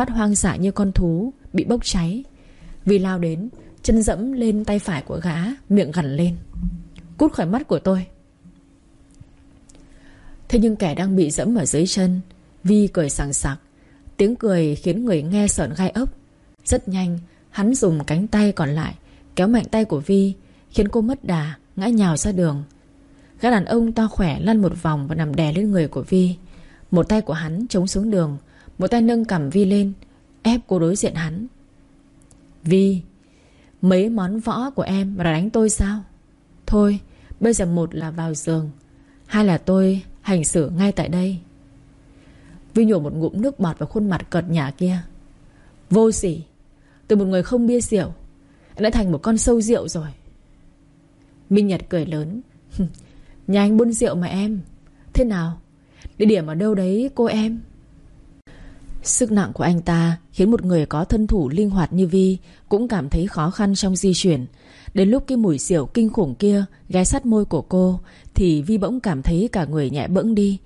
Mắt hoang dại như con thú, Bị bốc cháy. Vì lao đến, Chân dẫm lên tay phải của gã, Miệng gằn lên. Cút khỏi mắt của tôi. Thế nhưng kẻ đang bị dẫm ở dưới chân, Vi cười sảng sặc. Tiếng cười khiến người nghe sợn gai ốc. Rất nhanh, Hắn dùng cánh tay còn lại Kéo mạnh tay của Vi, Khiến cô mất đà, Ngã nhào ra đường. Gã đàn ông to khỏe lăn một vòng Và nằm đè lên người của Vi. Một tay của hắn chống xuống đường một tay nâng cằm Vi lên, Ép cô đối diện hắn. Vi, Mấy món võ của em mà đánh tôi sao? Thôi, Bây giờ một là vào giường, Hai là tôi hành xử ngay tại đây. Vi nhổ một ngụm nước bọt vào khuôn mặt cợt nhả kia. Vô sỉ, Từ một người không bia rượu Anh đã thành một con sâu rượu rồi. Minh Nhật cười lớn. Nhà anh buôn rượu mà em, Thế nào? Địa điểm ở đâu đấy cô em? Sức nặng của anh ta Khiến một người có thân thủ linh hoạt như Vi Cũng cảm thấy khó khăn trong di chuyển. Đến lúc cái mùi rượu kinh khủng kia Ghé sát môi của cô, Thì Vi bỗng cảm thấy cả người nhẹ bẫng đi.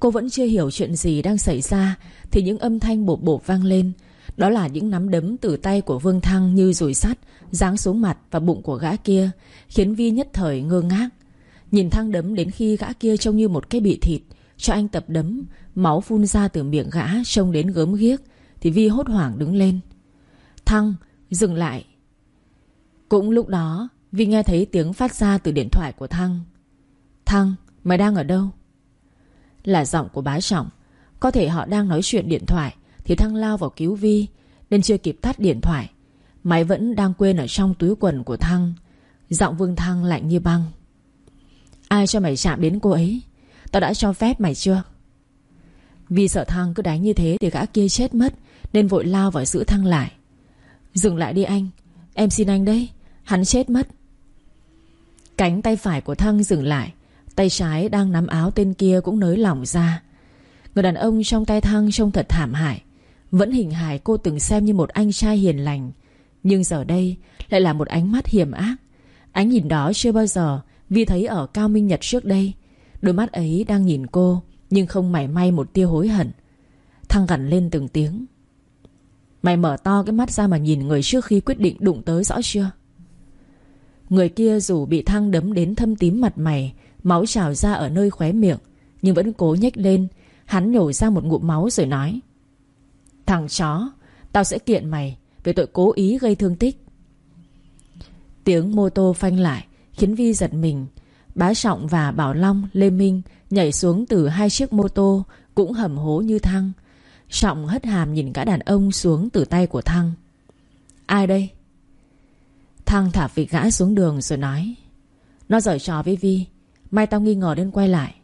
Cô vẫn chưa hiểu chuyện gì đang xảy ra, Thì những âm thanh bột bột vang lên. Đó là những nắm đấm từ tay của Vương Thăng như rùi sắt, Giáng xuống mặt và bụng của gã kia, Khiến Vi nhất thời ngơ ngác. Nhìn Thăng đấm đến khi gã kia trông như một cái bị thịt, Cho anh tập đấm Máu phun ra từ miệng gã Trông đến gớm ghiếc, Thì Vi hốt hoảng đứng lên. Thăng dừng lại. Cũng lúc đó, Vi nghe thấy tiếng phát ra từ điện thoại của Thăng Thăng mày đang ở đâu? Là giọng của bá trọng. Có thể họ đang nói chuyện điện thoại, Thì Thăng lao vào cứu Vi, Nên chưa kịp tắt điện thoại. Máy vẫn đang quên ở trong túi quần của Thăng Giọng Vương Thăng lạnh như băng. Ai cho mày chạm đến cô ấy? Tao đã cho phép mày chưa? Vì sợ Thăng cứ đánh như thế Thì gã kia chết mất, Nên vội lao vào giữ Thăng lại. Dừng lại đi anh, Em xin anh đấy, Hắn chết mất. Cánh tay phải của Thăng dừng lại, Tay trái đang nắm áo tên kia cũng nới lỏng ra. Người đàn ông trong tay Thăng trông thật thảm hại, Vẫn hình hài cô từng xem như một anh trai hiền lành. Nhưng giờ đây Lại là một ánh mắt hiểm ác. Ánh nhìn đó chưa bao giờ Vi thấy ở Cao Minh Nhật trước đây. Đôi mắt ấy đang nhìn cô nhưng không mảy may một tia hối hận. Thăng gằn lên từng tiếng. Mày mở to cái mắt ra mà nhìn người trước khi quyết định đụng tới rõ chưa? Người kia dù bị Thăng đấm đến thâm tím mặt mày, Máu trào ra ở nơi khóe miệng, Nhưng vẫn cố nhếch lên. Hắn nhổ ra một ngụm máu rồi nói, Thằng chó, Tao sẽ kiện mày Về tội cố ý gây thương tích. Tiếng mô tô phanh lại, Khiến Vi giật mình Bá Trọng và Bảo Long, Lê Minh Nhảy xuống từ hai chiếc mô tô Cũng hầm hố như Thăng. Trọng hất hàm nhìn cả đàn ông xuống từ tay của Thăng. Ai đây? Thăng thả vị gã xuống đường rồi nói Nó giở trò với Vi Mai tao nghi ngờ nên quay lại.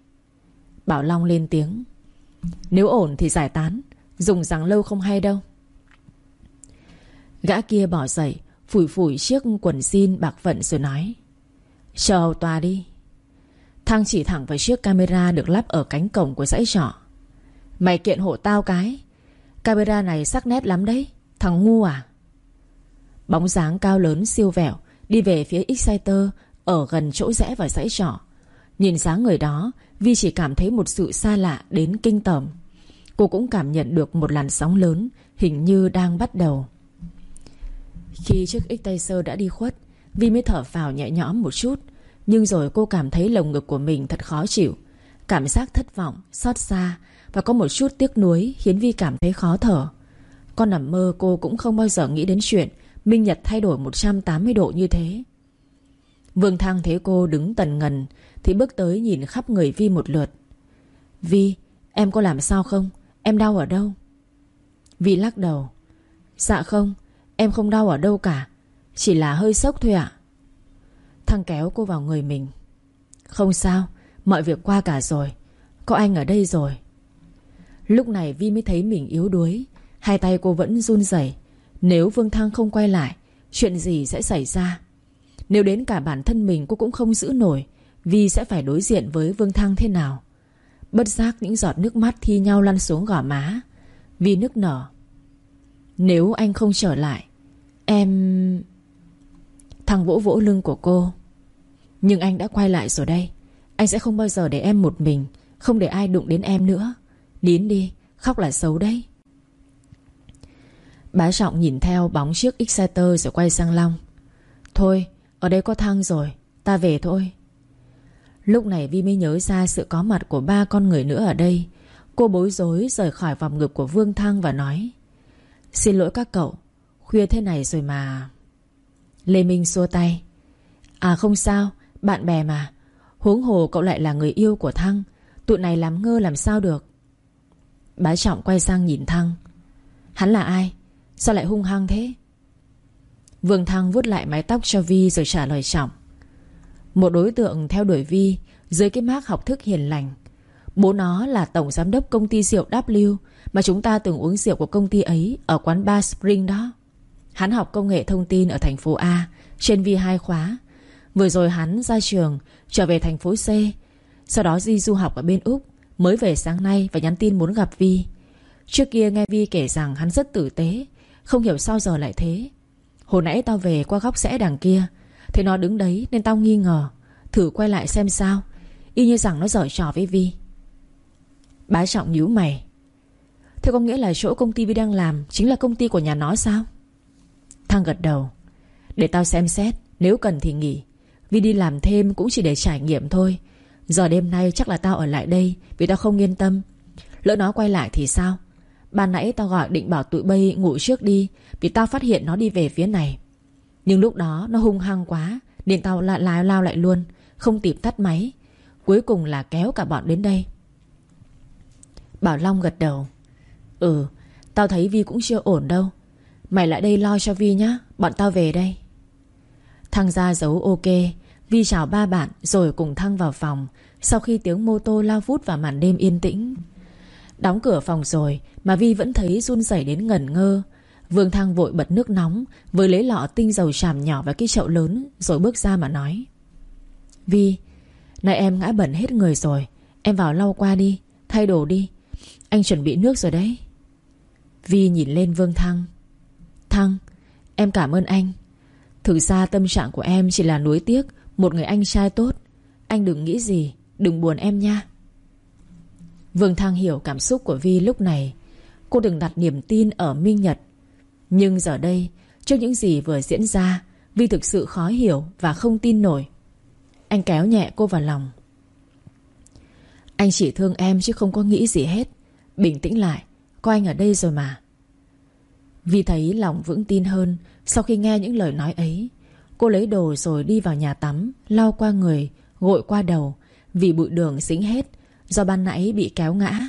Bảo Long lên tiếng Nếu ổn thì giải tán Dùng rằng lâu không hay đâu. Gã kia bỏ dậy Phủi phủi chiếc quần jean bạc vận rồi nói Chờ hầu tòa đi. Thăng chỉ thẳng vào chiếc camera Được lắp ở cánh cổng của dãy trọ. Mày kiện hộ tao cái. Camera này sắc nét lắm đấy. Thằng ngu à? Bóng dáng cao lớn siêu vẹo, Đi về phía Exciter, Ở gần chỗ rẽ vào dãy trọ. Nhìn dáng người đó, Vi chỉ cảm thấy một sự xa lạ đến kinh tởm. Cô cũng cảm nhận được một làn sóng lớn, Hình như đang bắt đầu. Khi chiếc Exciter đã đi khuất, Vi mới thở phào nhẹ nhõm một chút. Nhưng rồi cô cảm thấy lồng ngực của mình thật khó chịu. Cảm giác thất vọng, xót xa Và có một chút tiếc nuối Khiến Vi cảm thấy khó thở. Con nằm mơ cô cũng không bao giờ nghĩ đến chuyện Minh Nhật thay đổi 180 độ như thế. Vương Thăng thấy cô đứng tần ngần Thì bước tới nhìn khắp người Vi một lượt. Vi, em có làm sao không? Em đau ở đâu? Vi lắc đầu. Dạ không, em không đau ở đâu cả. Chỉ là hơi sốc thôi ạ. Thăng kéo cô vào người mình. Không sao, mọi việc qua cả rồi. Có anh ở đây rồi. Lúc này Vi mới thấy mình yếu đuối. Hai tay cô vẫn run rẩy. Nếu Vương Thăng không quay lại Chuyện gì sẽ xảy ra? Nếu đến cả bản thân mình cô cũng không giữ nổi Vi sẽ phải đối diện với Vương Thăng thế nào? Bất giác những giọt nước mắt thi nhau lăn xuống gò má. Vi nức nở. Nếu anh không trở lại Em... Thằng vỗ vỗ lưng của cô. Nhưng anh đã quay lại rồi đây. Anh sẽ không bao giờ để em một mình Không để ai đụng đến em nữa. Nín đi, khóc là xấu đấy. Bá Trọng nhìn theo bóng chiếc Exciter rồi quay sang Long. Thôi ở đây có thăng rồi Ta về thôi. Lúc này Vi mới nhớ ra sự có mặt của ba con người nữa ở đây. Cô bối rối rời khỏi vòng ngực của Vương Thăng và nói Xin lỗi các cậu Khuya thế này rồi mà. Lê Minh xua tay. À không sao, Bạn bè mà. Huống hồ cậu lại là người yêu của Thăng, Tụi này làm ngơ làm sao được. Bá Trọng quay sang nhìn Thăng. Hắn là ai? Sao lại hung hăng thế? Vương Thăng vuốt lại mái tóc cho Vi rồi trả lời Trọng. Một đối tượng theo đuổi Vi Dưới cái mác học thức hiền lành. Bố nó là tổng giám đốc công ty rượu W Mà chúng ta từng uống rượu của công ty ấy Ở quán Bar Spring đó. Hắn học công nghệ thông tin ở thành phố A, Trên V2 khóa. Vừa rồi hắn ra trường, Trở về thành phố C. Sau đó di du học ở bên Úc, Mới về sáng nay và nhắn tin muốn gặp Vi Trước kia nghe Vi kể rằng hắn rất tử tế, Không hiểu sao giờ lại thế. Hồi nãy tao về qua góc rẽ đằng kia, Thấy nó đứng đấy nên tao nghi ngờ, Thử quay lại xem sao. Y như rằng nó giở trò với Vi Bá Trọng nhíu mày. Thế có nghĩa là chỗ công ty Vi đang làm Chính là công ty của nhà nó sao? Khang gật đầu. Để tao xem xét, Nếu cần thì nghỉ. Vì đi làm thêm cũng chỉ để trải nghiệm thôi. Giờ đêm nay chắc là tao ở lại đây Vì tao không yên tâm. Lỡ nó quay lại thì sao? Ban nãy tao gọi định bảo tụi bay ngủ trước đi Vì tao phát hiện nó đi về phía này. Nhưng lúc đó nó hung hăng quá Nên tao lại lao lao lại luôn, Không tìm tắt máy. Cuối cùng là kéo cả bọn đến đây. Bảo Long gật đầu. Ừ Tao thấy Vi cũng chưa ổn đâu. Mày lại đây lo cho Vi nhá, Bọn tao về đây. Thăng ra dấu ok, Vi chào ba bạn rồi cùng Thăng vào phòng, Sau khi tiếng mô tô lao vút vào màn đêm yên tĩnh. Đóng cửa phòng rồi Mà Vi vẫn thấy run rẩy đến ngẩn ngơ. Vương Thăng vội bật nước nóng Với lấy lọ tinh dầu chàm nhỏ vào cái chậu lớn Rồi bước ra mà nói. Vi, Nay em ngã bẩn hết người rồi, Em vào lau qua đi, Thay đồ đi, Anh chuẩn bị nước rồi đấy. Vi nhìn lên Vương Thăng. Thăng. Em cảm ơn anh. Thực ra tâm trạng của em chỉ là nuối tiếc, Một người anh trai tốt. Anh đừng nghĩ gì, Đừng buồn em nha. Vương Thăng hiểu cảm xúc của Vi lúc này. Cô đừng đặt niềm tin ở Minh Nhật. Nhưng giờ đây, Trước những gì vừa diễn ra, Vi thực sự khó hiểu và không tin nổi. Anh kéo nhẹ cô vào lòng. Anh chỉ thương em chứ không có nghĩ gì hết. Bình tĩnh lại Có anh ở đây rồi mà. Vi thấy lòng vững tin hơn Sau khi nghe những lời nói ấy Cô lấy đồ rồi đi vào nhà tắm Lau qua người, gội qua đầu. Vì bụi đường xính hết Do ban nãy bị kéo ngã.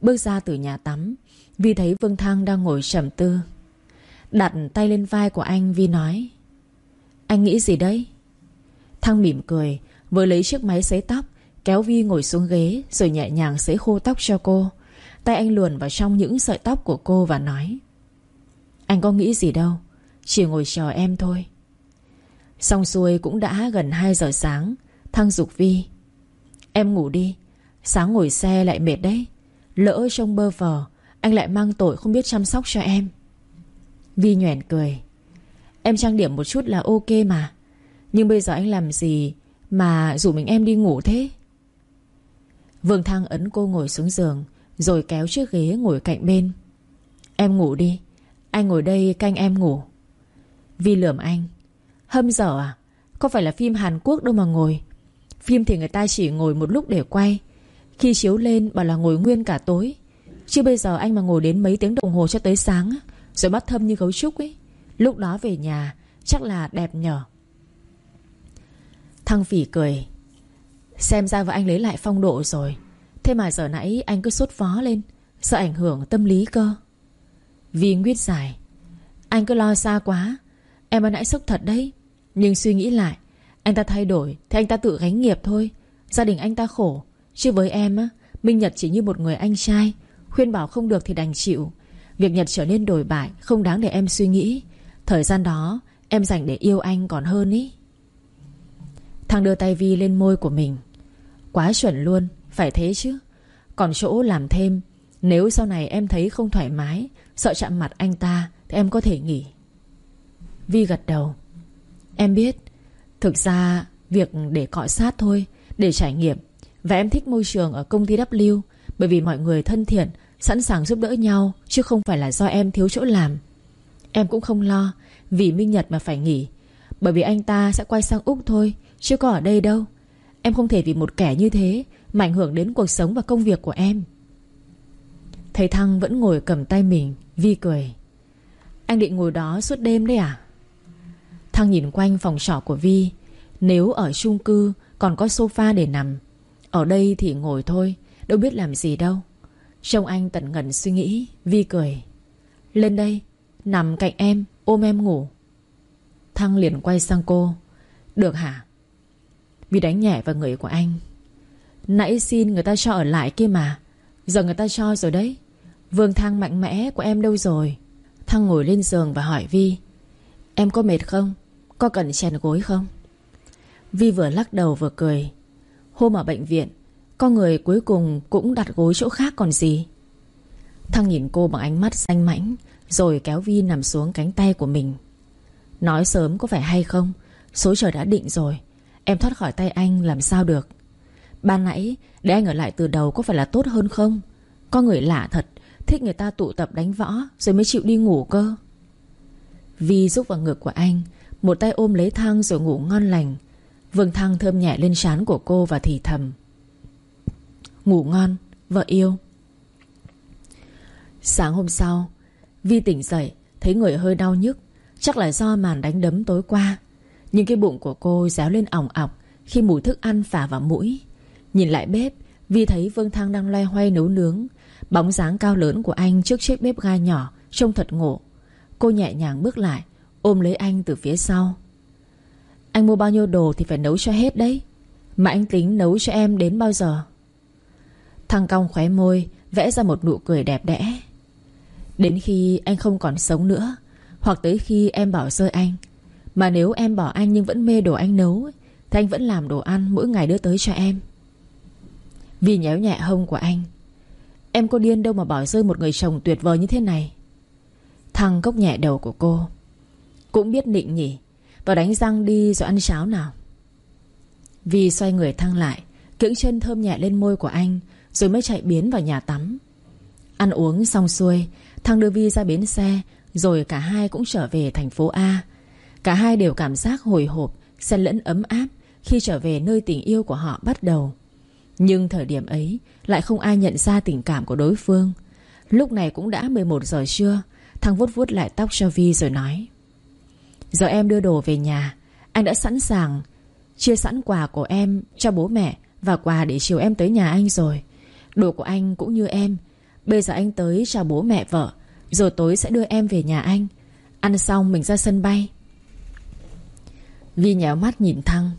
Bước ra từ nhà tắm Vi thấy Vương Thăng đang ngồi trầm tư. Đặt tay lên vai của anh Vi nói Anh nghĩ gì đấy Thăng mỉm cười Vừa lấy chiếc máy sấy tóc Kéo Vi ngồi xuống ghế Rồi nhẹ nhàng sấy khô tóc cho cô. Tay anh luồn vào trong những sợi tóc của cô và nói anh có nghĩ gì đâu, Chỉ ngồi chờ em thôi. Xong xuôi cũng đã gần 2 giờ sáng, Thăng dục Vi. Em ngủ đi, Sáng ngồi xe lại mệt đấy. Lỡ trông bơ vờ, Anh lại mang tội không biết chăm sóc cho em. Vi nhoẻn cười. Em trang điểm một chút là ok mà. Nhưng bây giờ anh làm gì Mà rủ mình em đi ngủ thế? Vương Thăng ấn cô ngồi xuống giường, Rồi kéo chiếc ghế ngồi cạnh bên. Em ngủ đi. Anh ngồi đây canh em ngủ. Vi lườm anh. Hâm dở à? Có phải là phim Hàn Quốc đâu mà ngồi. Phim thì người ta chỉ ngồi một lúc để quay. Khi chiếu lên, bảo là ngồi nguyên cả tối. Chứ bây giờ anh mà ngồi đến mấy tiếng đồng hồ cho tới sáng Rồi mắt thâm như gấu trúc ấy. Lúc đó về nhà, Chắc là đẹp nhở. Thăng phỉ cười. Xem ra vợ anh lấy lại phong độ rồi. Thế mà giờ nãy anh cứ sốt phó lên. Sợ ảnh hưởng tâm lý cơ. Vi nguyết giải, Anh cứ lo xa quá. Em ban nãy sốc thật đấy. Nhưng suy nghĩ lại, Anh ta thay đổi, Thì anh ta tự gánh nghiệp thôi. Gia đình anh ta khổ, Chứ với em á, Minh Nhật chỉ như một người anh trai. Khuyên bảo không được thì đành chịu. Việc Nhật trở nên đổi bại Không đáng để em suy nghĩ. Thời gian đó, Em dành để yêu anh còn hơn ý. Thằng đưa tay Vi lên môi của mình. Quá chuẩn luôn, Phải thế chứ. Còn chỗ làm thêm nếu sau này em thấy không thoải mái, Sợ chạm mặt anh ta, Thì em có thể nghỉ. Vi gật đầu. Em biết. Thực ra, việc để cọ sát thôi, Để trải nghiệm. Và em thích môi trường ở công ty W, Bởi vì mọi người thân thiện, Sẵn sàng giúp đỡ nhau, Chứ không phải là do em thiếu chỗ làm. Em cũng không lo, Vì Minh Nhật mà phải nghỉ. Bởi vì anh ta sẽ quay sang Úc thôi, Chứ có ở đây đâu. Em không thể vì một kẻ như thế Mà ảnh hưởng đến cuộc sống và công việc của em. Thầy Thăng vẫn ngồi cầm tay mình, Vi cười. Anh định ngồi đó suốt đêm đấy à? Thăng nhìn quanh phòng trọ của Vi, Nếu ở chung cư, Còn có sofa để nằm. Ở đây thì ngồi thôi, Đâu biết làm gì đâu. Trông anh tận ngẩn suy nghĩ, Vi cười. Lên đây, Nằm cạnh em, ôm em ngủ. Thăng liền quay sang cô. Được hả? Vi đánh nhẹ vào người của anh. Nãy xin người ta cho ở lại kia mà, Giờ người ta cho rồi đấy. Vương thang mạnh mẽ của em đâu rồi? Thăng ngồi lên giường và hỏi Vi. Em có mệt không? Có cần chèn gối không? Vi vừa lắc đầu vừa cười. Hôm ở bệnh viện Con người cuối cùng cũng đặt gối chỗ khác còn gì? Thăng nhìn cô bằng ánh mắt xanh mãnh, Rồi kéo Vi nằm xuống cánh tay của mình. Nói sớm có phải hay không? Số trời đã định rồi. Em thoát khỏi tay anh làm sao được? Ban nãy, để anh ở lại từ đầu có phải là tốt hơn không? Có người lạ thật Thích người ta tụ tập đánh võ, Rồi mới chịu đi ngủ cơ. Vi rúc vào ngực của anh, Một tay ôm lấy Thăng rồi ngủ ngon lành. Vương Thăng thơm nhẹ lên trán của cô và thì thầm. Ngủ ngon, Vợ yêu. Sáng hôm sau, Vi tỉnh dậy, Thấy người hơi đau nhức, Chắc là do màn đánh đấm tối qua. Nhưng cái bụng của cô réo lên ỏng ọc Khi mùi thức ăn phả vào mũi. Nhìn lại bếp, Vi thấy Vương Thăng đang loay hoay nấu nướng. Bóng dáng cao lớn của anh trước chiếc bếp ga nhỏ, Trông thật ngộ. Cô nhẹ nhàng bước lại, Ôm lấy anh từ phía sau. Anh mua bao nhiêu đồ thì phải nấu cho hết đấy. Mà anh tính nấu cho em đến bao giờ? Thằng cong khóe môi, Vẽ ra một nụ cười đẹp đẽ. Đến khi anh không còn sống nữa, Hoặc tới khi em bỏ rơi anh. Mà nếu em bỏ anh nhưng vẫn mê đồ anh nấu, Thì anh vẫn làm đồ ăn mỗi ngày đưa tới cho em. Vì nhéo nhẹ hông của anh Em có điên đâu mà bỏ rơi một người chồng tuyệt vời như thế này. Thằng cốc nhẹ đầu của cô. Cũng biết định nhỉ Vào đánh răng đi rồi ăn cháo nào. Vi xoay người Thăng lại Cưỡng chân thơm nhẹ lên môi của anh, Rồi mới chạy biến vào nhà tắm. Ăn uống xong xuôi, thằng đưa Vi ra bến xe, Rồi cả hai cũng trở về thành phố A. Cả hai đều cảm giác hồi hộp, Xen lẫn ấm áp Khi trở về nơi tình yêu của họ bắt đầu. Nhưng thời điểm ấy, Lại không ai nhận ra tình cảm của đối phương. Lúc này cũng đã 11 giờ trưa, thằng vuốt vuốt lại tóc cho Vi rồi nói, Giờ em đưa đồ về nhà, Anh đã sẵn sàng Chia sẵn quà của em cho bố mẹ Và quà để chiều em tới nhà anh rồi. Đồ của anh cũng như em. Bây giờ anh tới chào bố mẹ vợ, Rồi tối sẽ đưa em về nhà anh. Ăn xong mình ra sân bay. Vi nhéo mắt nhìn Thăng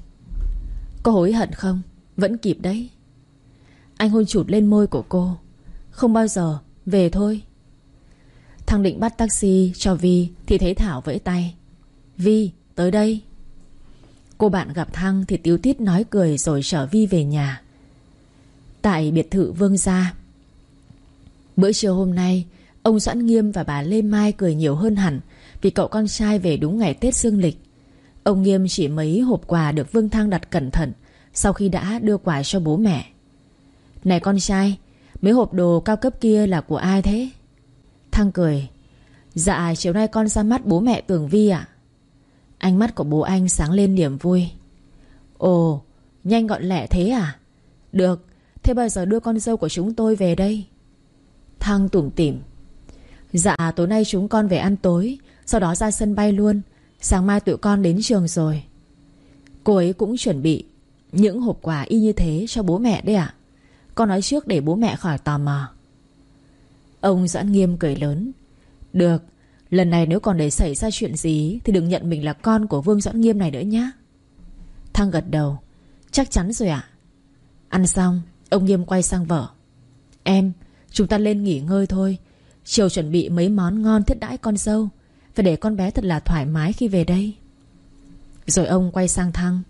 Có hối hận không? Vẫn kịp đấy. Anh hôn chụt lên môi của cô. Không bao giờ, Về thôi. Thăng định bắt taxi cho Vi Thì thấy Thảo vẫy tay. Vi, tới đây. Cô bạn gặp Thăng thì tiếu tít nói cười Rồi chở Vi về nhà. Tại biệt thự Vương Gia. Bữa trưa hôm nay, Ông Doãn Nghiêm và bà Lê Mai cười nhiều hơn hẳn Vì cậu con trai về đúng ngày Tết Dương Lịch. Ông Nghiêm chỉ mấy hộp quà được Vương Thăng đặt cẩn thận Sau khi đã đưa quà cho bố mẹ. Này con trai, Mấy hộp đồ cao cấp kia là của ai thế? Thăng cười. Dạ chiều nay con ra mắt bố mẹ Tường Vi ạ. Ánh mắt của bố anh sáng lên niềm vui. Ồ, Nhanh gọn lẹ thế à? Được, Thế bao giờ đưa con dâu của chúng tôi về đây? Thăng tủm tỉm. Dạ tối nay chúng con về ăn tối, Sau đó ra sân bay luôn. Sáng mai tụi con đến trường rồi. Cô ấy cũng chuẩn bị Những hộp quà y như thế cho bố mẹ đấy ạ. Con nói trước để bố mẹ khỏi tò mò. Ông Doãn Nghiêm cười lớn. Được, Lần này nếu còn để xảy ra chuyện gì Thì đừng nhận mình là con của Vương Doãn Nghiêm này nữa nhé. Thăng gật đầu. Chắc chắn rồi ạ. Ăn xong, Ông Nghiêm quay sang vợ. Em, Chúng ta lên nghỉ ngơi thôi. Chiều chuẩn bị mấy món ngon thiết đãi con dâu. Phải để con bé thật là thoải mái khi về đây. Rồi ông quay sang Thăng.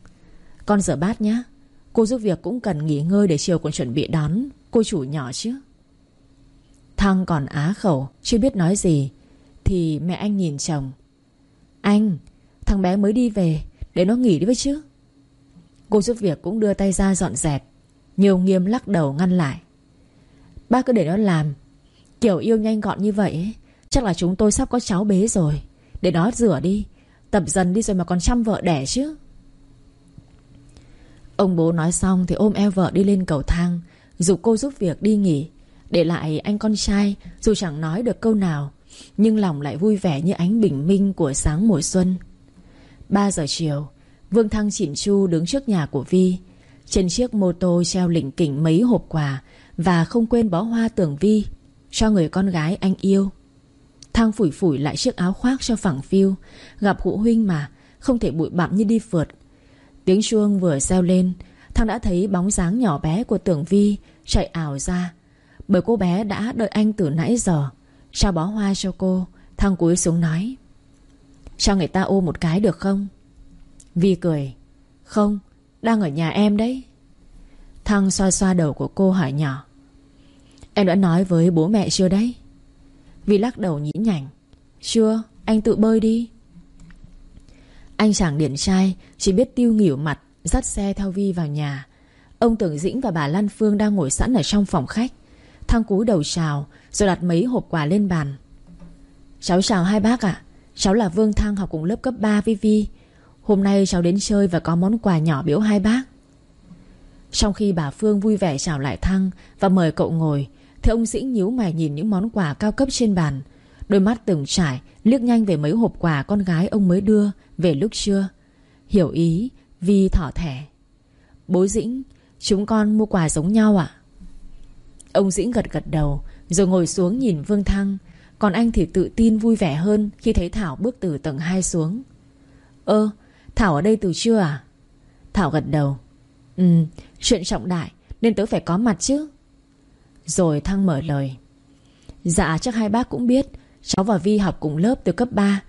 Con rửa bát nhé Cô giúp việc cũng cần nghỉ ngơi để chiều còn chuẩn bị đón Cô chủ nhỏ chứ. Thăng còn á khẩu, Chưa biết nói gì, Thì mẹ anh nhìn chồng. Anh, Thằng bé mới đi về, Để nó nghỉ đi với chứ. Cô giúp việc cũng đưa tay ra dọn dẹp, Nhiều nghiêm lắc đầu ngăn lại. Ba cứ để nó làm, Kiểu yêu nhanh gọn như vậy Chắc là chúng tôi sắp có cháu bế rồi. Để nó rửa đi, Tập dần đi rồi mà còn chăm vợ đẻ chứ. Ông bố nói xong thì ôm eo vợ đi lên cầu thang Dục cô giúp việc đi nghỉ, Để lại anh con trai, Dù chẳng nói được câu nào, Nhưng lòng lại vui vẻ như ánh bình minh của sáng mùa xuân. 3 giờ chiều, Vương Thăng chỉn chu đứng trước nhà của Vi. Trên chiếc mô tô treo lỉnh kỉnh mấy hộp quà Và không quên bó hoa tưởng Vi Cho người con gái anh yêu. Thăng phủi phủi lại chiếc áo khoác cho phẳng phiu, Gặp cụ huynh mà Không thể bụi bặm như đi phượt. Tiếng chuông vừa reo lên Thăng đã thấy bóng dáng nhỏ bé của tưởng Vi Chạy ảo ra. Bởi cô bé đã đợi anh từ nãy giờ. Trao bó hoa cho cô Thăng cúi xuống nói. Cho người ta ôm một cái được không? Vi cười. Không, Đang ở nhà em đấy. Thăng xoa xoa đầu của cô hỏi nhỏ. Em đã nói với bố mẹ chưa đấy? Vi lắc đầu nhĩ nhảnh. Chưa, anh tự bơi đi. Anh chàng điển trai Chỉ biết tiêu nghỉu mặt, Dắt xe theo Vi vào nhà. Ông Tưởng Dĩnh và bà Lan Phương đang ngồi sẵn ở trong phòng khách. Thăng cúi đầu chào, Rồi đặt mấy hộp quà lên bàn. Cháu chào hai bác ạ. Cháu là Vương Thăng học cùng lớp cấp 3 với Vi. Hôm nay cháu đến chơi và có món quà nhỏ biếu hai bác. Trong khi bà Phương vui vẻ chào lại Thăng Và mời cậu ngồi, Thì ông Dĩnh nhíu mày nhìn những món quà cao cấp trên bàn. Đôi mắt từng trải Liếc nhanh về mấy hộp quà con gái ông mới đưa Về lúc trưa. Hiểu ý, Vi thỏ thẻ. Bố Dĩnh, Chúng con mua quà giống nhau ạ. Ông Dĩnh gật gật đầu, Rồi ngồi xuống nhìn Vương Thăng. Còn anh thì tự tin vui vẻ hơn Khi thấy Thảo bước từ tầng 2 xuống. Ơ, Thảo ở đây từ trưa à? Thảo gật đầu. Ừ chuyện trọng đại, Nên tớ phải có mặt chứ. Rồi Thăng mở lời. Dạ chắc hai bác cũng biết Cháu và Vi học cùng lớp từ cấp 3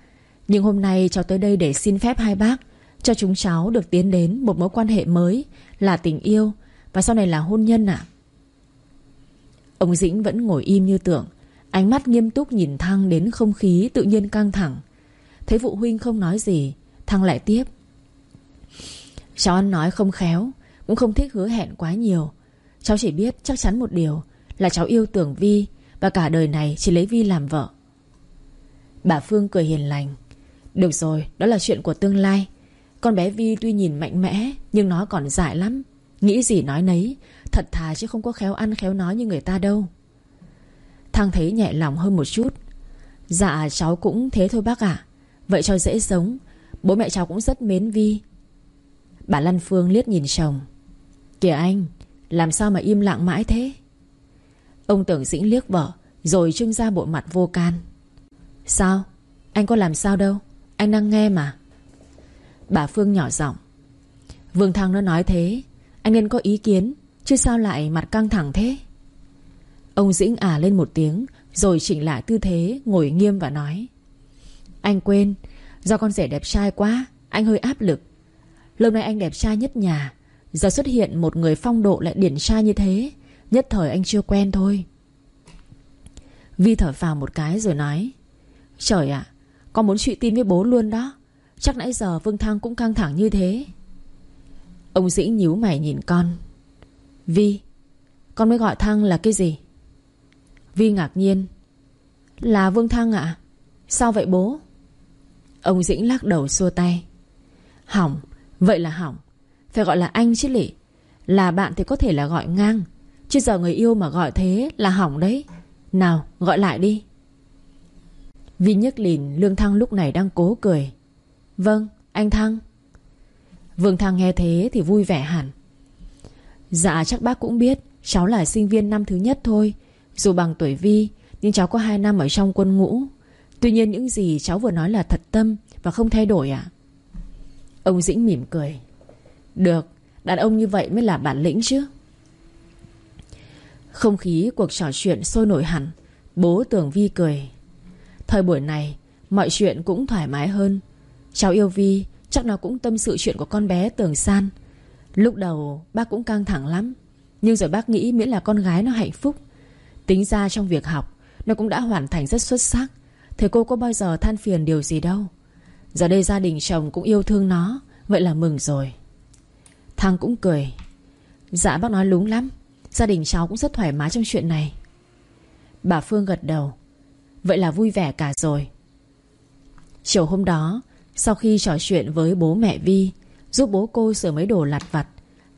Nhưng hôm nay cháu tới đây để xin phép hai bác. Cho chúng cháu được tiến đến Một mối quan hệ mới Là tình yêu. Và sau này là hôn nhân ạ. Ông Dĩnh vẫn ngồi im như tưởng Ánh mắt nghiêm túc nhìn Thăng đến không khí tự nhiên căng thẳng. Thấy phụ huynh không nói gì, Thăng lại tiếp. Cháu ăn nói không khéo, Cũng không thích hứa hẹn quá nhiều. Cháu chỉ biết chắc chắn một điều, Là cháu yêu tưởng Vi, Và cả đời này chỉ lấy Vi làm vợ. Bà Phương cười hiền lành. Được rồi, đó là chuyện của tương lai. Con bé Vi tuy nhìn mạnh mẽ, Nhưng nó còn dại lắm. Nghĩ gì nói nấy, Thật thà chứ không có khéo ăn, khéo nói như người ta đâu. Thăng thấy nhẹ lòng hơn một chút. Dạ cháu cũng thế thôi bác ạ. Vậy cho dễ sống. Bố mẹ cháu cũng rất mến Vi. Bà Lan Phương liếc nhìn chồng. Kìa anh, Làm sao mà im lặng mãi thế? Ông tưởng dĩnh liếc vợ, Rồi trưng ra bộ mặt vô can. Sao? Anh có làm sao đâu? Anh đang nghe mà. Bà Phương nhỏ giọng. Vương Thăng nó nói thế. Anh nên có ý kiến, Chứ sao lại mặt căng thẳng thế? Ông Dĩnh ả lên một tiếng, Rồi chỉnh lại tư thế, Ngồi nghiêm và nói. Anh quên, Do con rể đẹp trai quá, Anh hơi áp lực. Lâu nay anh đẹp trai nhất nhà, Giờ xuất hiện một người phong độ lại điển trai như thế, Nhất thời anh chưa quen thôi. Vi thở phào một cái rồi nói. Trời ạ, Con muốn chuyện tin với bố luôn đó. Chắc nãy giờ Vương Thăng cũng căng thẳng như thế. Ông Dĩ nhíu mày nhìn con. Vi, Con mới gọi Thăng là cái gì? Vi ngạc nhiên. Là Vương Thăng ạ. Sao vậy bố? Ông Dĩnh lắc đầu xua tay. Hỏng, Vậy là hỏng. Phải gọi là anh chứ lị. Là bạn thì có thể là gọi ngang. Chứ giờ người yêu mà gọi thế là hỏng đấy. Nào, gọi lại đi. Vi nhấc lìn Lương Thăng lúc này đang cố cười. Vâng anh Thăng. Vương Thăng nghe thế thì vui vẻ hẳn. Dạ chắc bác cũng biết, Cháu là sinh viên năm thứ nhất thôi. Dù bằng tuổi Vi, Nhưng cháu có 2 năm ở trong quân ngũ. Tuy nhiên những gì cháu vừa nói là thật tâm Và không thay đổi ạ. Ông Dĩnh mỉm cười. Được, Đàn ông như vậy mới là bản lĩnh chứ. Không khí cuộc trò chuyện sôi nổi hẳn. Bố tưởng Vi cười. Thời buổi này, Mọi chuyện cũng thoải mái hơn. Cháu yêu Vi, Chắc nó cũng tâm sự chuyện của con bé Tường San. Lúc đầu, bác cũng căng thẳng lắm, Nhưng rồi bác nghĩ miễn là con gái nó hạnh phúc. Tính ra trong việc học, Nó cũng đã hoàn thành rất xuất sắc. Thầy cô có bao giờ than phiền điều gì đâu. Giờ đây gia đình chồng cũng yêu thương nó, Vậy là mừng rồi. Thằng cũng cười. Dạ bác nói lúng lắm. Gia đình cháu cũng rất thoải mái trong chuyện này. Bà Phương gật đầu. Vậy là vui vẻ cả rồi. Chiều hôm đó, Sau khi trò chuyện với bố mẹ Vi, Giúp bố cô sửa mấy đồ lặt vặt,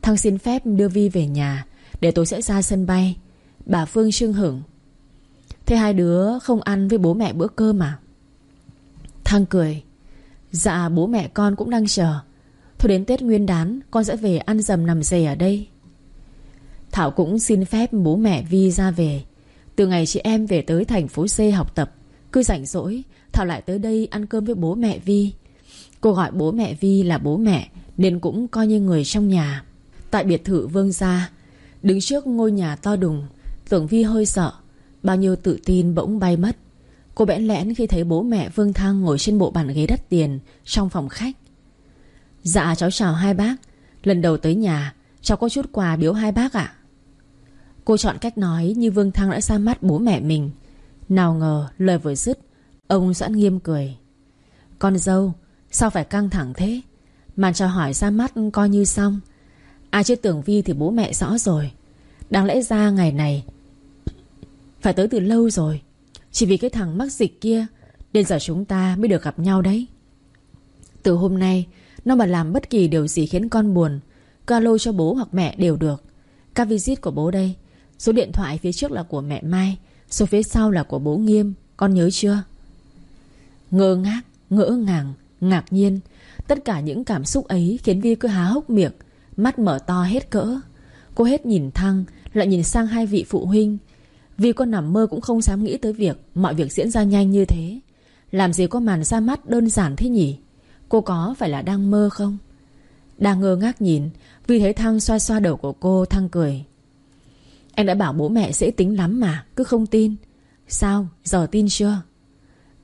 Thăng xin phép đưa Vi về nhà Để tôi sẽ ra sân bay. Bà Phương trưng hửng Thế hai đứa không ăn với bố mẹ bữa cơm mà Thăng cười. Dạ bố mẹ con cũng đang chờ. Thôi đến Tết Nguyên đán, Con sẽ về ăn dầm nằm dề ở đây. Thảo cũng xin phép bố mẹ Vi ra về. Từ ngày chị em về tới thành phố C học tập, Cứ rảnh rỗi, Thảo lại tới đây ăn cơm với bố mẹ Vi. Cô gọi bố mẹ Vi là bố mẹ, Nên cũng coi như người trong nhà. Tại biệt thự Vương Gia, Đứng trước ngôi nhà to đùng, Tưởng Vi hơi sợ, Bao nhiêu tự tin bỗng bay mất. Cô bẽn lẽn khi thấy bố mẹ Vương Thăng Ngồi trên bộ bàn ghế đắt tiền Trong phòng khách. Dạ cháu chào hai bác. Lần đầu tới nhà, Cháu có chút quà biếu hai bác ạ. Cô chọn cách nói như Vương Thăng đã ra mắt bố mẹ mình. Nào ngờ, lời vừa dứt, Ông Doãn nghiêm cười. Con dâu, Sao phải căng thẳng thế? Màn chào hỏi ra mắt coi như xong. Ai chưa tưởng Vi thì bố mẹ rõ rồi. Đáng lẽ ra ngày này Phải tới từ lâu rồi. Chỉ vì cái thằng mắc dịch kia, Nên giờ chúng ta mới được gặp nhau đấy. Từ hôm nay, Nó mà làm bất kỳ điều gì khiến con buồn, Cứ alo cho bố hoặc mẹ đều được. Các visit của bố đây Số điện thoại phía trước là của mẹ Mai Số phía sau là của bố Nghiêm Con nhớ chưa? Ngơ ngác, ngỡ ngàng, ngạc nhiên Tất cả những cảm xúc ấy Khiến Vi cứ há hốc miệng Mắt mở to hết cỡ. Cô hết nhìn Thăng Lại nhìn sang hai vị phụ huynh. Vi con nằm mơ cũng không dám nghĩ tới việc Mọi việc diễn ra nhanh như thế. Làm gì có màn ra mắt đơn giản thế nhỉ? Cô có phải là đang mơ không? Đang ngơ ngác nhìn Vì thấy Thăng xoa xoa đầu của cô Thăng cười. Em đã bảo bố mẹ dễ tính lắm mà Cứ không tin. Sao? Giờ tin chưa?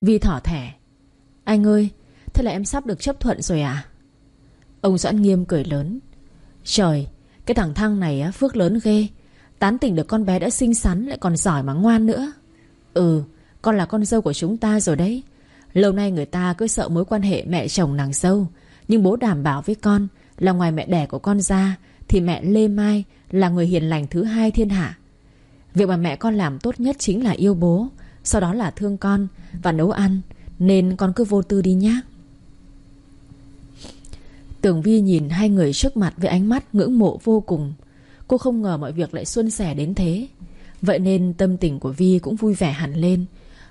Vi thỏ thẻ. Anh ơi Thế là em sắp được chấp thuận rồi à? Ông Doãn Nghiêm cười lớn. Trời Cái thằng Thăng này á, phước lớn ghê. Tán tỉnh được con bé đã xinh xắn Lại còn giỏi mà ngoan nữa. Ừ Con là con dâu của chúng ta rồi đấy. Lâu nay người ta cứ sợ mối quan hệ mẹ chồng nàng dâu. Nhưng bố đảm bảo với con Là ngoài mẹ đẻ của con ra thì mẹ Lê Mai là người hiền lành thứ hai thiên hạ. Việc mà mẹ con làm tốt nhất chính là yêu bố, Sau đó là thương con Và nấu ăn, Nên con cứ vô tư đi nhé Tưởng Vi nhìn hai người trước mặt với ánh mắt ngưỡng mộ vô cùng. Cô không ngờ mọi việc lại xuân sẻ đến thế. Vậy nên tâm tình của Vi cũng vui vẻ hẳn lên.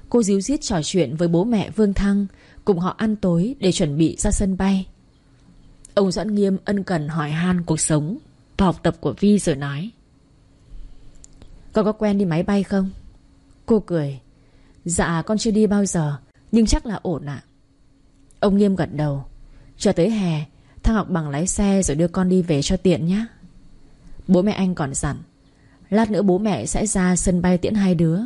Cô díu dít trò chuyện với bố mẹ Vương Thăng, Cùng họ ăn tối để chuẩn bị ra sân bay. Ông Doãn Nghiêm ân cần hỏi han cuộc sống, Và học tập của Vi rồi nói. Con có quen đi máy bay không? Cô cười. Dạ con chưa đi bao giờ, Nhưng chắc là ổn ạ. Ông Nghiêm gật đầu. Chờ tới hè thăng học bằng lái xe rồi đưa con đi về cho tiện nhé Bố mẹ anh còn dặn, Lát nữa bố mẹ sẽ ra sân bay tiễn hai đứa.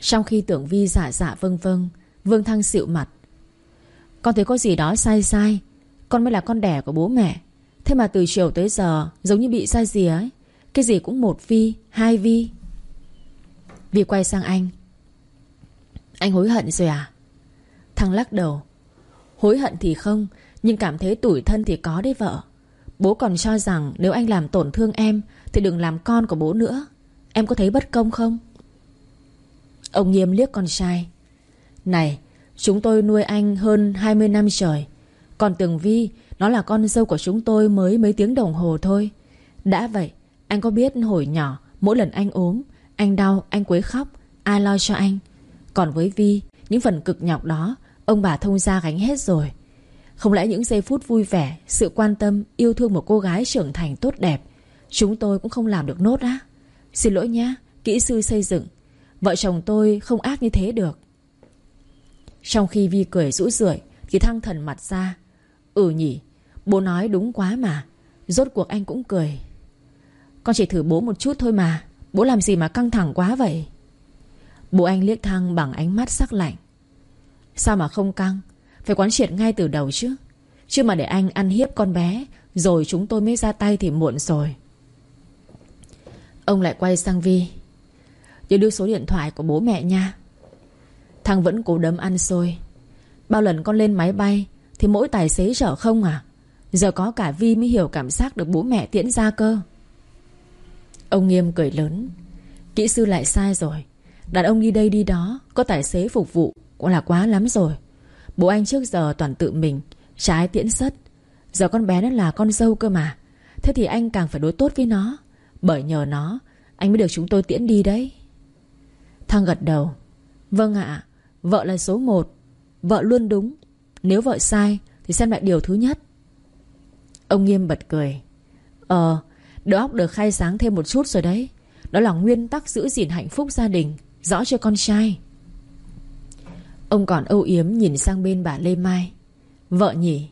Trong khi tưởng Vi dạ dạ vâng vâng Vương Thăng xịu mặt. Con thấy có gì đó sai sai con mới là con đẻ của bố mẹ. Thế mà từ chiều tới giờ Giống như bị sai gì ấy. Cái gì cũng một Vi, hai Vi. Vi quay sang anh. Anh hối hận rồi à? Thằng lắc đầu. Hối hận thì không Nhưng cảm thấy tủi thân thì có đấy vợ. Bố còn cho rằng nếu anh làm tổn thương em Thì đừng làm con của bố nữa. Em có thấy bất công không? Ông Nghiêm liếc con trai. Này Chúng tôi nuôi anh hơn 20 năm trời. Còn Tường Vi Nó là con dâu của chúng tôi mới mấy tiếng đồng hồ thôi. Đã vậy Anh có biết hồi nhỏ Mỗi lần anh ốm Anh đau, anh quấy khóc Ai lo cho anh? Còn với Vi Những phần cực nhọc đó Ông bà thông gia gánh hết rồi. Không lẽ những giây phút vui vẻ Sự quan tâm, yêu thương một cô gái trưởng thành tốt đẹp Chúng tôi cũng không làm được nốt á? Xin lỗi nhé Kỹ sư xây dựng Vợ chồng tôi không ác như thế được. Trong khi Vi cười rũ rượi Thì thăng thần mặt ra Ừ nhỉ, Bố nói đúng quá mà. Rốt cuộc anh cũng cười. Con chỉ thử bố một chút thôi mà, Bố làm gì mà căng thẳng quá vậy? Bố anh liếc thăng bằng ánh mắt sắc lạnh. Sao mà không căng? Phải quán triệt ngay từ đầu chứ. Chứ mà để anh ăn hiếp con bé, Rồi chúng tôi mới ra tay thì muộn rồi. Ông lại quay sang Vi. Nhớ đưa số điện thoại của bố mẹ nha. Thằng vẫn cố đấm ăn xôi. Bao lần con lên máy bay thì mỗi tài xế chở không à? Giờ có cả Vi mới hiểu cảm giác được bố mẹ tiễn ra cơ. Ông Nghiêm cười lớn. Kỹ sư lại sai rồi. Đàn ông đi đây đi đó, Có tài xế phục vụ Cũng là quá lắm rồi. Bố anh trước giờ toàn tự mình, Trái tiễn sất Giờ con bé nó là con dâu cơ mà. Thế thì anh càng phải đối tốt với nó. Bởi nhờ nó, Anh mới được chúng tôi tiễn đi đấy. Thăng gật đầu. Vâng ạ, Vợ là số một. Vợ luôn đúng. Nếu vợ sai, Thì xem lại điều thứ nhất. Ông Nghiêm bật cười. Ờ Đầu óc được khai sáng thêm một chút rồi đấy. Đó là nguyên tắc giữ gìn hạnh phúc gia đình, Rõ cho con trai? Ông còn âu yếm nhìn sang bên bà Lê Mai. Vợ nhỉ?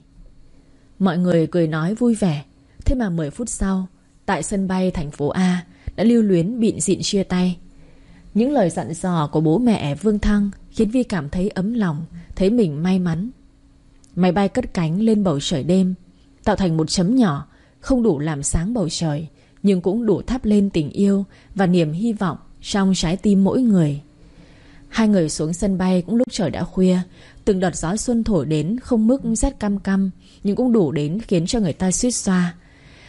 Mọi người cười nói vui vẻ. Thế mà 10 phút sau, Tại sân bay thành phố A, Đã lưu luyến bịn dịn chia tay. Những lời dặn dò của bố mẹ Vương Thăng Khiến Vi cảm thấy ấm lòng, Thấy mình may mắn. Máy bay cất cánh lên bầu trời đêm, Tạo thành một chấm nhỏ, Không đủ làm sáng bầu trời, Nhưng cũng đủ thắp lên tình yêu Và niềm hy vọng trong trái tim mỗi người. Hai người xuống sân bay cũng lúc trời đã khuya, Từng đợt gió xuân thổi đến Không mức rét cam cam, Nhưng cũng đủ đến khiến cho người ta suýt xoa.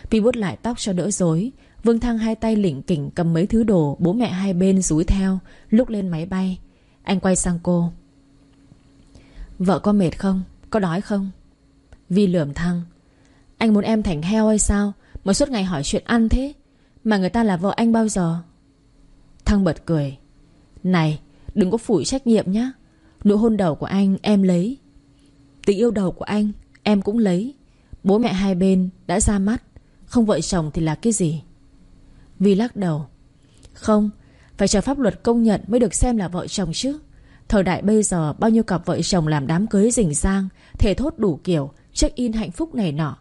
Pi bút lại tóc cho đỡ rối, Vương Thăng hai tay lỉnh kỉnh cầm mấy thứ đồ Bố mẹ hai bên rúi theo, Lúc lên máy bay. Anh quay sang cô. Vợ có mệt không? Có đói không? Vi lườm Thăng Anh muốn em thành heo hay sao? Mà suốt ngày hỏi chuyện ăn thế. Mà người ta là vợ anh bao giờ? Thăng bật cười. Này, đừng có phủi trách nhiệm nhé Nụ hôn đầu của anh em lấy. Tình yêu đầu của anh, Em cũng lấy. Bố mẹ hai bên đã ra mắt. Không vợ chồng thì là cái gì? Vi lắc đầu. Không, Phải chờ pháp luật công nhận mới được xem là vợ chồng chứ. Thời đại bây giờ Bao nhiêu cặp vợ chồng làm đám cưới rình rang Thể thốt đủ kiểu Check in hạnh phúc này nọ.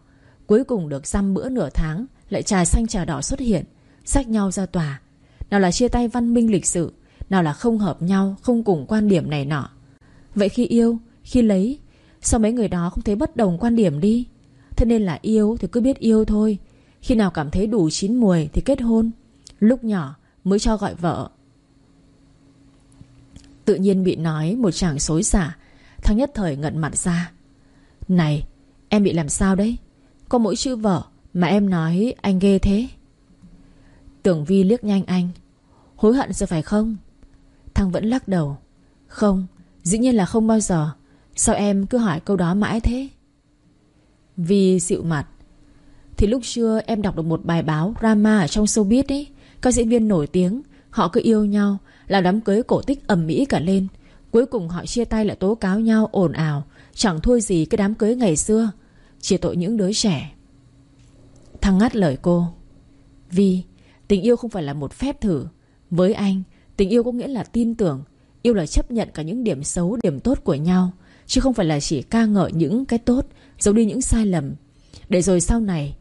Cuối cùng được dăm bữa nửa tháng Lại trà xanh trà đỏ xuất hiện sách nhau ra tòa. Nào là chia tay văn minh lịch sự Nào là không hợp nhau Không cùng quan điểm này nọ. Vậy khi yêu, khi lấy Sao mấy người đó không thấy bất đồng quan điểm đi? Thế nên là yêu thì cứ biết yêu thôi. Khi nào cảm thấy đủ chín mùi Thì kết hôn. Lúc nhỏ mới cho gọi vợ. Tự nhiên bị nói một chàng xối xả. Thằng nhất thời ngận mặt ra. Này, em bị làm sao đấy? Có mỗi chữ vợ Mà em nói anh ghê thế. Tưởng Vi liếc nhanh anh. Hối hận rồi phải không? Thằng vẫn lắc đầu. Không, Dĩ nhiên là không bao giờ. Sao em cứ hỏi câu đó mãi thế? Vì dịu mặt. Thì lúc xưa em đọc được một bài báo Drama ở trong showbiz ấy, Các diễn viên nổi tiếng, Họ cứ yêu nhau làm đám cưới cổ tích ầm mỹ cả lên. Cuối cùng họ chia tay lại tố cáo nhau ồn ào, Chẳng thua gì cái đám cưới ngày xưa, Chỉ tội những đứa trẻ. Thăng ngắt lời cô Vì tình yêu không phải là một phép thử. Với anh, Tình yêu có nghĩa là tin tưởng, Yêu là chấp nhận cả những điểm xấu, Điểm tốt của nhau, Chứ không phải là chỉ ca ngợi những cái tốt, Giấu đi những sai lầm. Để rồi sau này,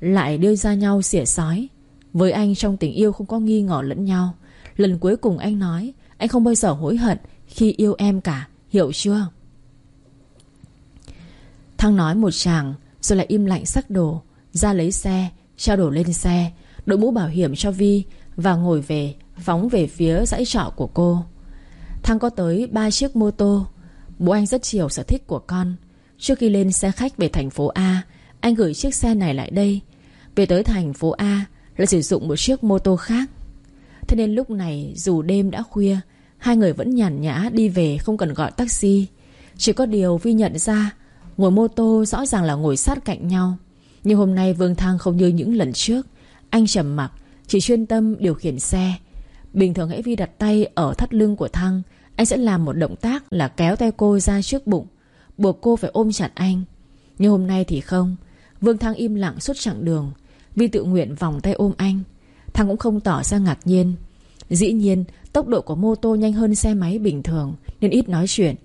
Lại đưa ra nhau xỉa sói. Với anh, trong tình yêu không có nghi ngờ lẫn nhau Lần cuối cùng anh nói, Anh không bao giờ hối hận Khi yêu em cả, Hiểu chưa? Thăng nói một chàng, Rồi lại im lặng sắc đồ, Ra lấy xe, Trao đổ lên xe. Đội mũ bảo hiểm cho Vi Và ngồi về, Phóng về phía dãy trọ của cô. Thăng có tới ba chiếc mô tô. Bố anh rất chiều sở thích của con. Trước khi lên xe khách về thành phố A, Anh gửi chiếc xe này lại đây. Về tới thành phố A, Lại sử dụng một chiếc mô tô khác. Thế nên lúc này, dù đêm đã khuya, Hai người vẫn nhàn nhã đi về, Không cần gọi taxi. Chỉ có điều Vi nhận ra, Ngồi mô tô rõ ràng là ngồi sát cạnh nhau. Nhưng hôm nay Vương Thăng không như những lần trước. Anh trầm mặc, Chỉ chuyên tâm điều khiển xe. Bình thường hãy Vi đặt tay ở thắt lưng của Thăng, Anh sẽ làm một động tác là kéo tay cô ra trước bụng, Buộc cô phải ôm chặt anh. Nhưng hôm nay thì không. Vương Thăng im lặng suốt chặng đường. Vi tự nguyện vòng tay ôm anh. Thăng cũng không tỏ ra ngạc nhiên. Dĩ nhiên, tốc độ của mô tô nhanh hơn xe máy bình thường, Nên ít nói chuyện.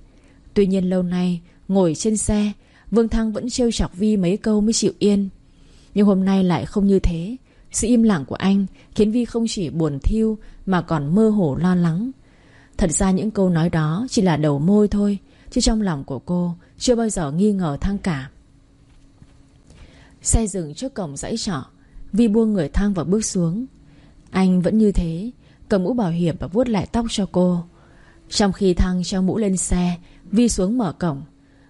Tuy nhiên lâu nay, Ngồi trên xe, Vương Thăng vẫn trêu chọc Vi mấy câu mới chịu yên. Nhưng hôm nay lại không như thế. Sự im lặng của anh Khiến Vi không chỉ buồn thiêu Mà còn mơ hồ lo lắng. Thật ra những câu nói đó chỉ là đầu môi thôi, Chứ trong lòng của cô Chưa bao giờ nghi ngờ Thăng cả. Xe dừng trước cổng dãy trọ, Vi buông người Thăng và bước xuống. Anh vẫn như thế, Cầm mũ bảo hiểm và vuốt lại tóc cho cô. Trong khi Thăng treo mũ lên xe, Vi xuống mở cổng.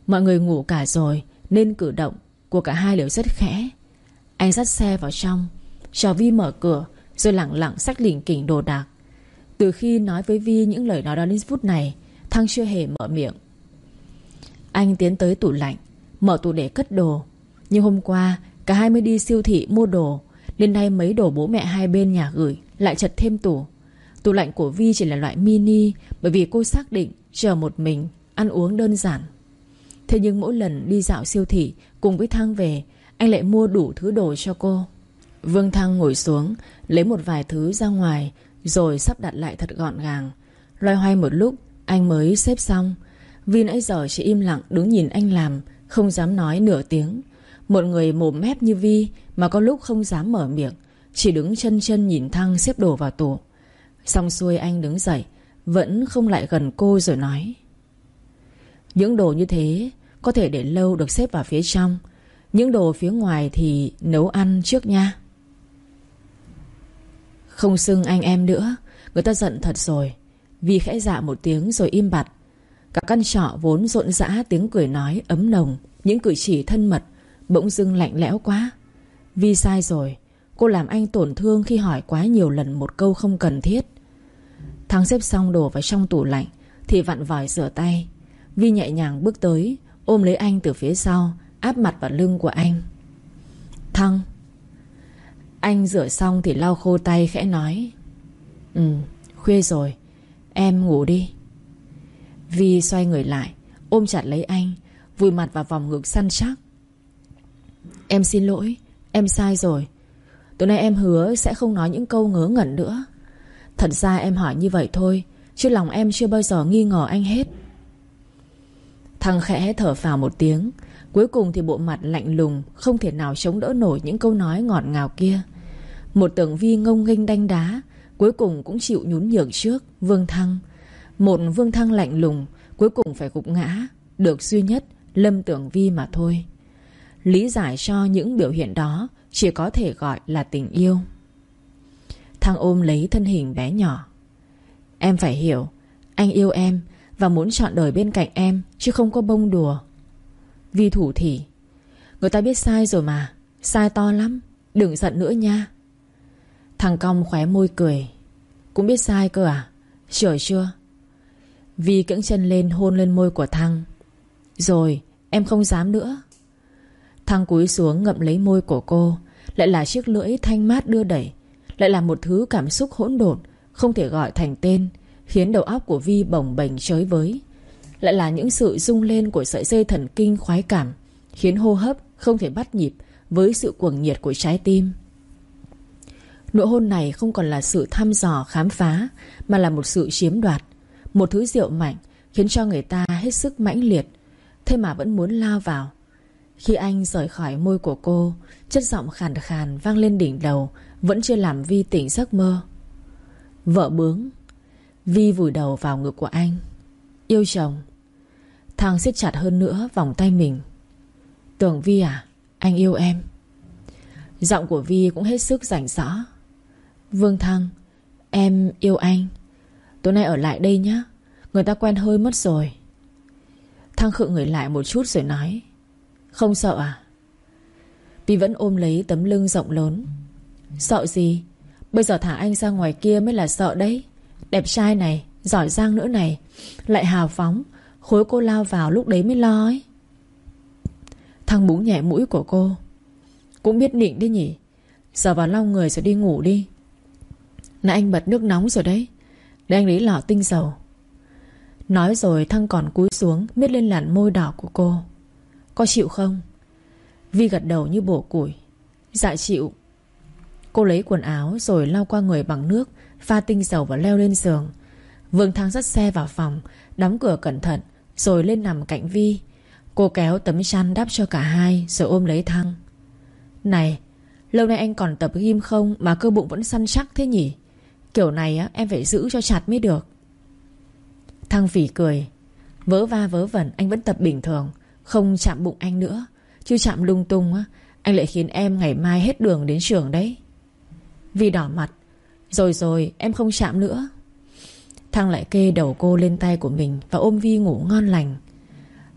Mọi người ngủ cả rồi, Nên cử động của cả hai đều rất khẽ. Anh dắt xe vào trong, Cho Vi mở cửa, Rồi lặng lặng sách lỉnh kỉnh đồ đạc. Từ khi nói với Vi những lời nói đó đến phút này Thăng chưa hề mở miệng. Anh tiến tới tủ lạnh, Mở tủ để cất đồ. Nhưng hôm qua, cả hai mới đi siêu thị mua đồ. Nên nay mấy đồ bố mẹ hai bên nhà gửi Lại chật thêm tủ. Tủ lạnh của Vi chỉ là loại mini, Bởi vì cô xác định chờ một mình, Ăn uống đơn giản. Thế nhưng mỗi lần đi dạo siêu thị Cùng với Thăng về, Anh lại mua đủ thứ đồ cho cô. Vương Thăng ngồi xuống, Lấy một vài thứ ra ngoài, Rồi sắp đặt lại thật gọn gàng. Loay hoay một lúc, Anh mới xếp xong. Vi nãy giờ chỉ im lặng đứng nhìn anh làm, Không dám nói nửa tiếng. Một người mồm mép như Vi Mà có lúc không dám mở miệng, Chỉ đứng chân chân nhìn Thăng xếp đồ vào tủ. Xong xuôi anh đứng dậy, Vẫn không lại gần cô rồi nói, Những đồ như thế Có thể để lâu được xếp vào phía trong, Những đồ phía ngoài thì nấu ăn trước nha. Không xưng anh em nữa, Người ta giận thật rồi. Vi khẽ dạ một tiếng rồi im bặt. Cả căn trọ vốn rộn rã, tiếng cười nói ấm nồng, Những cử chỉ thân mật Bỗng dưng lạnh lẽo quá. Vi sai rồi, Cô làm anh tổn thương khi hỏi quá nhiều lần một câu không cần thiết. Thắng xếp xong đồ vào trong tủ lạnh, Thì vặn vòi rửa tay. Vi nhẹ nhàng bước tới, Ôm lấy anh từ phía sau, Áp mặt vào lưng của anh. Thăng. Anh rửa xong thì lau khô tay khẽ nói Ừ khuya rồi, Em ngủ đi. Vi xoay người lại, Ôm chặt lấy anh, Vùi mặt vào vòng ngực săn chắc. Em xin lỗi, Em sai rồi. Tối nay em hứa sẽ không nói những câu ngớ ngẩn nữa. Thật ra em hỏi như vậy thôi, Chứ lòng em chưa bao giờ nghi ngờ anh hết. Thằng khẽ thở phào một tiếng, Cuối cùng thì bộ mặt lạnh lùng, Không thể nào chống đỡ nổi những câu nói ngọt ngào kia. Một tưởng vi ngông nghênh đanh đá, Cuối cùng cũng chịu nhún nhường trước Vương Thăng. Một Vương Thăng lạnh lùng, Cuối cùng phải gục ngã, Được duy nhất Lâm Tưởng Vi mà thôi. Lý giải cho những biểu hiện đó, Chỉ có thể gọi là tình yêu. Thăng ôm lấy thân hình bé nhỏ. Em phải hiểu, Anh yêu em Và muốn chọn đời bên cạnh em Chứ không có bông đùa. Vi thủ thỉ, Người ta biết sai rồi mà, Sai to lắm, Đừng giận nữa nha. Thằng cong khóe môi cười. Cũng biết sai cơ à? Chờ chưa? Vi cưỡng chân lên hôn lên môi của thằng. Rồi, em không dám nữa. Thăng cúi xuống ngậm lấy môi của cô. Lại là chiếc lưỡi thanh mát đưa đẩy. Lại là một thứ cảm xúc hỗn độn, Không thể gọi thành tên, Khiến đầu óc của Vi bồng bềnh chới với. Lại là những sự rung lên của sợi dây thần kinh khoái cảm, Khiến hô hấp không thể bắt nhịp Với sự cuồng nhiệt của trái tim. Nụ hôn này không còn là sự thăm dò, khám phá, Mà là một sự chiếm đoạt, Một thứ rượu mạnh, Khiến cho người ta hết sức mãnh liệt. Thế mà vẫn muốn lao vào khi anh rời khỏi môi của cô, Chất giọng khàn khàn vang lên đỉnh đầu, Vẫn chưa làm Vi tỉnh giấc mơ. Vợ bướng, Vi vùi đầu vào ngực của anh. Yêu chồng, Thằng siết chặt hơn nữa vòng tay mình. Tưởng Vi à Anh yêu em. Giọng của Vi cũng hết sức rảnh rõ Vương Thăng, Em yêu anh. Tối nay ở lại đây nhé Người ta quen hơi mất rồi. Thăng khựng người lại một chút rồi nói. Không sợ à? Vì vẫn ôm lấy tấm lưng rộng lớn. Sợ gì? Bây giờ thả anh ra ngoài kia mới là sợ đấy. Đẹp trai này, Giỏi giang nữa này, Lại hào phóng, Khối cô lao vào lúc đấy mới lo ấy. Thăng búng nhẹ mũi của cô. Cũng biết nịnh đấy nhỉ? Giờ vào lau người rồi đi ngủ đi. Nãy anh bật nước nóng rồi đấy. Để anh lấy lọ tinh dầu. Nói rồi Thăng còn cúi xuống, Miết lên làn môi đỏ của cô. Có chịu không? Vi gật đầu như bổ củi. Dạ chịu. Cô lấy quần áo rồi lau qua người bằng nước Pha tinh dầu và leo lên giường. Vương Thăng dắt xe vào phòng Đóng cửa cẩn thận Rồi lên nằm cạnh Vi. Cô kéo tấm chăn đắp cho cả hai Rồi ôm lấy Thăng Này Lâu nay anh còn tập gym không Mà cơ bụng vẫn săn chắc thế nhỉ? Kiểu này á, em phải giữ cho chặt mới được. Thăng phỉ cười. Vớ va vớ vẩn anh vẫn tập bình thường. Không chạm bụng anh nữa. Chứ chạm lung tung á, Anh lại khiến em ngày mai hết đường đến trường đấy. Vi đỏ mặt. Rồi rồi, em không chạm nữa. Thăng lại kê đầu cô lên tay của mình Và ôm Vi ngủ ngon lành.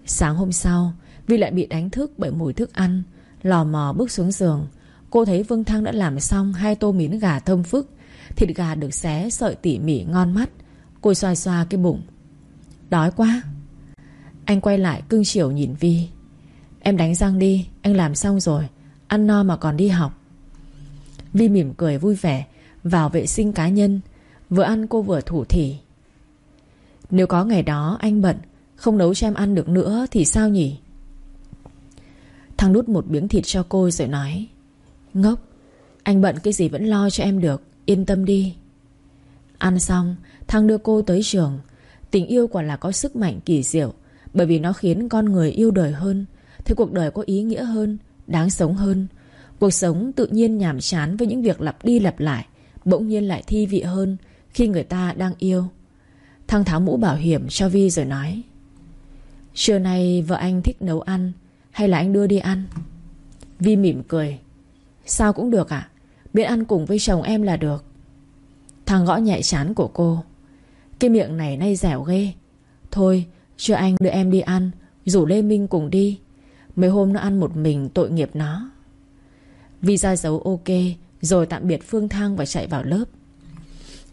Sáng hôm sau, Vi lại bị đánh thức bởi mùi thức ăn, Lò mò bước xuống giường. Cô thấy Vương Thăng đã làm xong hai tô miến gà thơm phức. Thịt gà được xé sợi tỉ mỉ ngon mắt. Cô xoa xoa cái bụng. Đói quá. Anh quay lại cưng chiều nhìn Vi. Em đánh răng đi, Anh làm xong rồi, Ăn no mà còn đi học. Vi mỉm cười vui vẻ, Vào vệ sinh cá nhân, Vừa ăn cô vừa thủ thỉ. Nếu có ngày đó anh bận, Không nấu cho em ăn được nữa Thì sao nhỉ? Thằng đút một miếng thịt cho cô rồi nói, Ngốc, Anh bận cái gì vẫn lo cho em được, Yên tâm đi. Ăn xong Thằng đưa cô tới trường. Tình yêu quả là có sức mạnh kỳ diệu. Bởi vì nó khiến con người yêu đời hơn, Thì cuộc đời có ý nghĩa hơn, Đáng sống hơn. Cuộc sống tự nhiên nhàm chán với những việc lặp đi lặp lại, Bỗng nhiên lại thi vị hơn Khi người ta đang yêu. Thăng tháo mũ bảo hiểm, cho Vi rồi nói Trưa nay vợ anh thích nấu ăn, Hay là anh đưa đi ăn? Vi mỉm cười, Sao cũng được ạ, Biết ăn cùng với chồng em là được. Thằng gõ nhẹ chán của cô, Cái miệng này nay dẻo ghê. Thôi chưa anh đưa em đi ăn, Rủ Lê Minh cùng đi. Mấy hôm nó ăn một mình tội nghiệp nó. Vi ra dấu ok, Rồi tạm biệt Phương Thăng và chạy vào lớp.